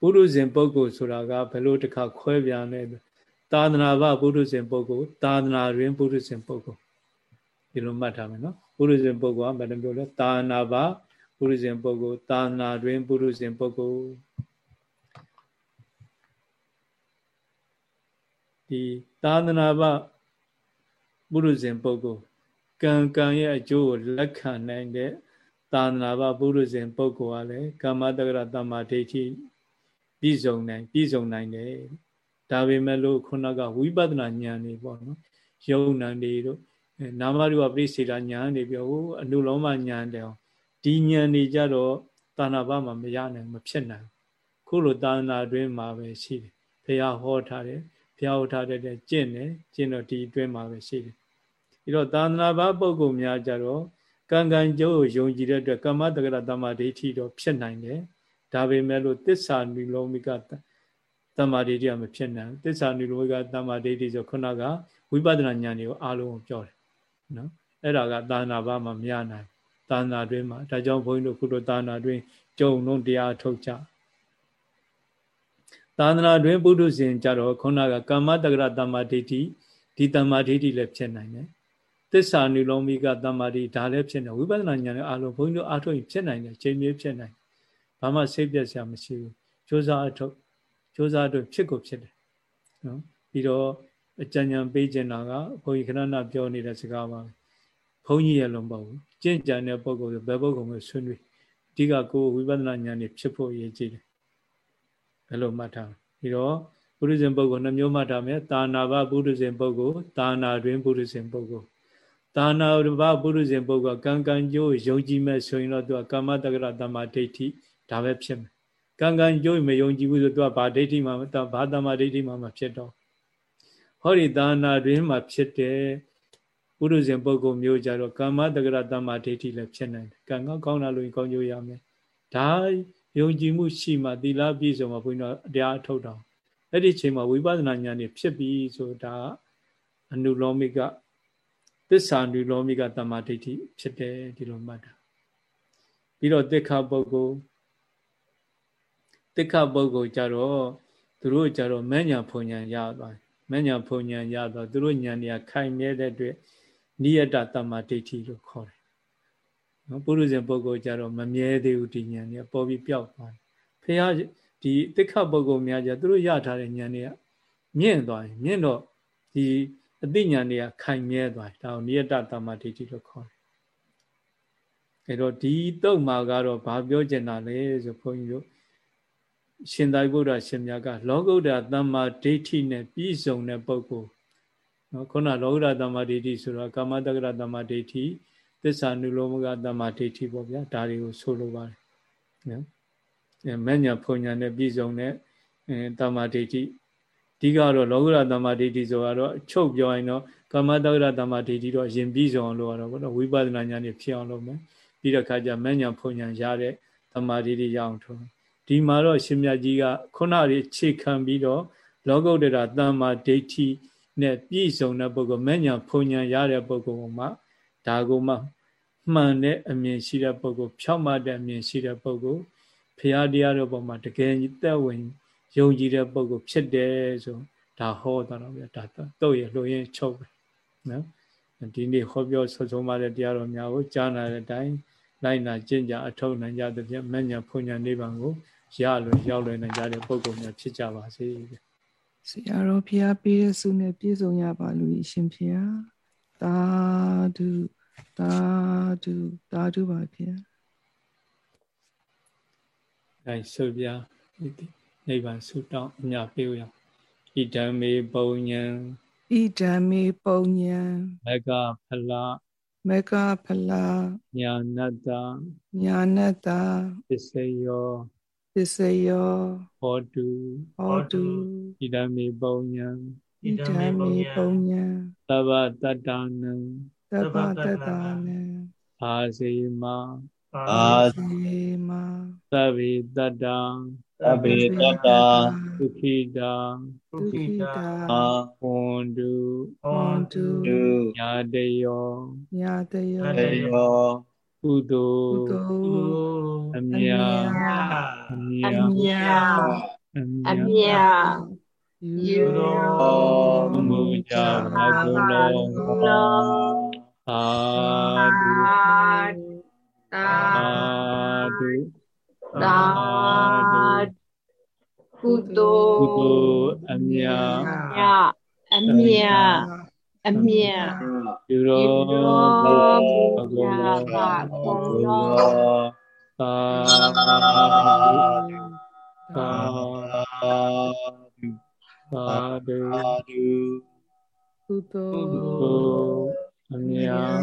ပုရုဇဉ်ပုဂ္ဂိုလ်ဆိုတာကဘယ်လိုတစ်ခါခွဲပြန်လဲသာသနာ့ဘပုရုဇဉ်ပုဂ္ဂိုလ်သာသနာတွင်ပုရုဇဉ်ပုဂ္ဂိုလ်ဒီလိုမှတ်ထားမယ်နော်ပုရုဇဉ်ပုဂ္ဂိုလ်ကဘယ်လိုပြောလဲသာနာပါပုရုဇဉ်ပုဂ္ဂိုလ်သာနာတွင်ပုရုဇဉ်ပုဂ္ဂိုလ်ဒီသာသနာပပုရုဇဉ်ပုဂ္ဂိုလ်ကံကံရဲ့အကျိုးကိုလက်ခံနိုင်တဲ့ သာသနာပပုရုဇဉ်ပုဂ္ဂိုလ်ကလည်းကမ္မတက္ကရတမ္မာဒိဋ္ဌိပြည့်စုံနိုင်ပြည့်စုံနိုင်တယ်ဒါပေမဲ့လို့ခုနကဝိပဿနာဉာဏ်နေပေါ့နော်ယုံနံတွေတို့နာမရူပပရိစေတာညာနေပြောဟိုအနုလောမညာတဲ့အောင်ဒီညာနေကြတော့တာနာဘမှာမရနိုင်မဖြစ်နိုင်ခုလိုတာနာတွင်းမှာပဲရှိတယ်ဘုရားဟောထားတယ်ဘုရားဟောထားတဲ့ကျင့်တယ်ကျင့်တော့ဒီအတွင်းမှာပဲရှိတယ်ပြီးတော့တာနာဘပုဂ္ဂိုလ်များကြတော့ ကံကံကျိုးကိုယုံကြည်တဲ့အတွက်ကမ္မတက္ကရတမ္မာဒိဋ္ဌိတော့ဖြစ်နိုင်တယ်ဒါပေမဲ့လို့သစ္စာနိလောမိကတတမ္မာဒိဋ္ဌိကမဖြစ်နိုင်သစ္စာနုလောကတမ္မာဒိဋ္ဌိဆိုခုနကဝိပဿနာဉာဏ်တွေကိုအားလုံးကိုပြောတယ်နော်အဲ့ဒါကသာနာဘာမှမရနိုင်သာနာတွင်မှာဒါကြောင့်ဘုန်းကြီးတို့ခုလိုသာနာတွင်ကြုံလုံးတရားထုတ်ကြသာသနာတွင်ပုထုဇဉ်ကြတော့ခုနကကမ္မတက္ကရတမ္မာဒိဋ္ဌိဒီတမ္မာဒိဋ္ဌိလည်းဖြစ်နိုင်တယ် သစ္စာနုလောမိကတမ္မာဒိဒါလည်းဖြစ်နေဝိပဿနာဉာဏ်နဲ့အားလုံးဘုန်းကြီးတို့အားထုတ်ရင်ဖြစ်နိုင်တယ်ချိန်မြေဖြစ်နိုင်ဘာမှစိတ်ပြတ်စရာမရှိဘူးကြိုးစားအထုတ်ကြိုးစားတော့ဖြစ်ကိုဖြစ်တယ်နော်ပြီးတော့အကြံဉာဏ်ပေးခြင်းတာကဘုန်းကြီးခဏနာပြောနေတဲ့စကားပါဘုန်းကြီးရဲ့လုံးပေါ့ဘူးကြင့်ကြံတဲ့ပုံကိုဘယ်ပုံကိုမှဆွေးနွေးအဓိကကိုဝိပဿနာဉာဏ်နဲ့ဖြစ်ဖို့အရေးကြီးတယ်ဘယ်လိုမှတ်ထားပြီးတော့ပုရိသင်ပုဂ္ဂိုလ်နှမျိုးမှတ်ထားမယ်တာနာဘပုရိသင်ပုဂ္ဂိုလ်တာနာတွင်ပုရိသင်ပုဂ္ဂိုလ် တာနာဘပုရိသင်ပုဂ္ဂိုလ်ကံကံကျိုးယုံကြည်မဲ့ဆိုရင်တော့သူကကာမတက္ကရတမ္မာဒိဋ္ဌိဒါပဲဖြစ်မယ်ကံကံကျိုးမယုံကြည်ဘူးဆိုသူကဘာဒိဋ္ဌိမှဘာတမ္မာဒိဋ္ဌိမှမဖြစ်တော့ဟောဒီတာနာတွင်မှဖြစ်တဲ့ပုရိသင်ပုဂ္ဂိုလ်မျိုးကြတော့ကာမတက္ကရတမ္မာဒိဋ္ဌိလည်းဖြစ်နိုင်တယ်ကံကကောင်းတာလို့ကောင်းကျိုးရမယ်ဒါယုံကြည်မှုရှိမှသီလပြည့်စုံမှဘုန်းကြီးတို့တရားအထုတ်တော်အဲ့ဒီချိန်မှာဝိပဿနာဉာဏ်นี่ဖြစ်ပြီဆိုတာအနုလောမိက သစ္စာနုလောမိကတမ္မာဒိဋ္ဌိဖြစ်တယ်ဒီလိုမှတ်တာပြီးတော့တိခပုဂ္ဂိုလ်တိခပုဂ္ဂိုလ်ကြတော့သူတို့ကြတော့မဉ္ဇဏ်ဖုန်ဉဏ်ရသွားမဉ္ဇဏ်ဖုန်ဉဏ်ရတော့သူတို့ဉာဏ်တွေကခိုင်မြဲတဲ့အတွက်နိယတတမ္မာဒိဋ္ဌိလို့ခေါ်တယ်နော်ပုရုဇဉ်ပုဂ္ဂိုလ်ကြတော့မမြဲသေးဘူးဒီဉာဏ်တွေကပေါ်ပြီးပျောက်သွားတယ်ဖះဒီတိခပုဂ္ဂိုလ်များကြသူတို့ရထားတဲ့ဉာဏ်တွေကမြင့်သွားရင်မြင့်တော့ဒီ အသိဉာဏ်တွေကခိုင်မြဲသွားတယ်ဒါကိုနိယတတမ္မာဒိဋ္ဌိလို့ခေါ်တယ်အဲတော့ဒီတုတ်မှာကတော့ဘာပြောချင်တာလဲဆိုဘုန်းကြီးတို့ရှင်သာရိပုတ္တရာရှင်မြတ်ကလောကုတ္တရာတမ္မာဒိဋ္ဌိနဲ့ပြည့်စုံတဲ့ပုဂ္ဂိုလ်နော်ခုနလောကုတ္တရာတမ္မာဒိဋ္ဌိဆိုတော့ကာမတက္ကရတမ္မာဒိဋ္ဌိသစ္စာနုလောမကတမ္မာဒိဋ္ဌိပေါ့ဗျာဒါတွေကိုဆိုလိုပါတယ်နော်မဉ္ဇဏ်ဖုန်ညာနဲ့ပြည့်စုံတဲ့တမ္မာဒိဋ္ဌိ ဒီကတော့လောကုတ္တရာတမ္မာဒိဋ္ဌိဆိုတော့ချုပ်ပြောရင်တော့ကာမတက္ကရတမ္မာဒိဋ္ဌိတော့ရင်ပြည့်စုံအောင်လို့ရတော့ဘောနော်ဝိပဿနာဉာဏ်နဲ့ဖြစ်အောင်လုပ်မယ်ပြီးတော့ခါကျမဉ္ဇဏ်ဖုန်ညာရတဲ့တမ္မာဒိဋ္ဌိရအောင်ထုံးဒီမှာတော့ရှင်မြတ်ကြီးကခုနလေးခြေခံပြီးတော့လောကုတ္တရာတမ္မာဒိဋ္ဌိနဲ့ပြည့်စုံတဲ့ပုဂ္ဂိုလ်မဉ္ဇဏ်ဖုန်ညာရတဲ့ပုဂ္ဂိုလ်မှာဒါကိုမှမှန်တဲ့အမြင်ရှိတဲ့ပုဂ္ဂိုလ်ဖြောင့်မတ်တဲ့အမြင်ရှိတဲ့ပုဂ္ဂိုလ်ဖရာတရားတော်ပေါ်မှာတကယ်သက်ဝင် ယုံကြည်တဲ့ပုဂ္ဂိုလ်ဖြစ်တယ်ဆိုဒါဟောတာတော့ဗျာဒါတော့ရလှရင်ချုပ်ပဲနော်ဒီနေ့ဟောပြောဆွဆုံးပါတဲ့တရားတော်များကိုကြားနာတဲ့အတိုင်းလိုက်နာကျင့်ကြအထောက်နိုင်ကြသဖြင့်မညာဖွညာနိဗ္ဗာန်ကိုရလွယ်ရောက်လွယ်နိုင်ကြတဲ့ပုဂ္ဂိုလ်များဖြစ်ကြပါစေဆရာတော်ဖျားပေးတဲ့ဆုနဲ့ပြည့်စုံရပါလို့ရှင်ဖျားသာဓုသာဓုသာဓုပါဖျားအဲဆိုပြ နိဗ္ဗာန်ဆုတောင်းအမြပေးရဣဒံမေပုံညံဣဒံမေပုံညံမကဖလမကဖလညာနတ္တညာနတ္တပစ္စယောပစ္စယောဟောတုဟောတုဣဒံမေပုံညံဣဒံမေပုံညံသဗ္ဗတတ္တနံသဗ္ဗတတ္တနံအာစေမအာစေမသဗ္ဗေတတ္တ သဗ္ဗေတတ္တဒုခိတာဒုခိတာဟွန်တုဟွန်တုညာတယောညာတယောတယောကုသိုလ်ကုသိုလ်အမြတ်အမြတ်အမြတ်အမြတ်ယူတော်မူကြပါကုန်လောသာဓုသာဓု သာကုသိုလ်ကုသိုလ်အမြတ်အမြတ်အမြတ်ယူတော်မူကြပါကုန်လောသာဓုသာဓုသာဓုကုသိုလ်အမြတ်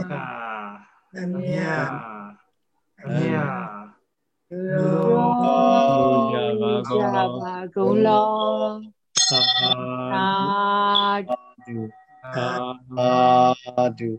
အမြတ်အမြတ် လောကြပါကုန်လောသာဓုသာဓု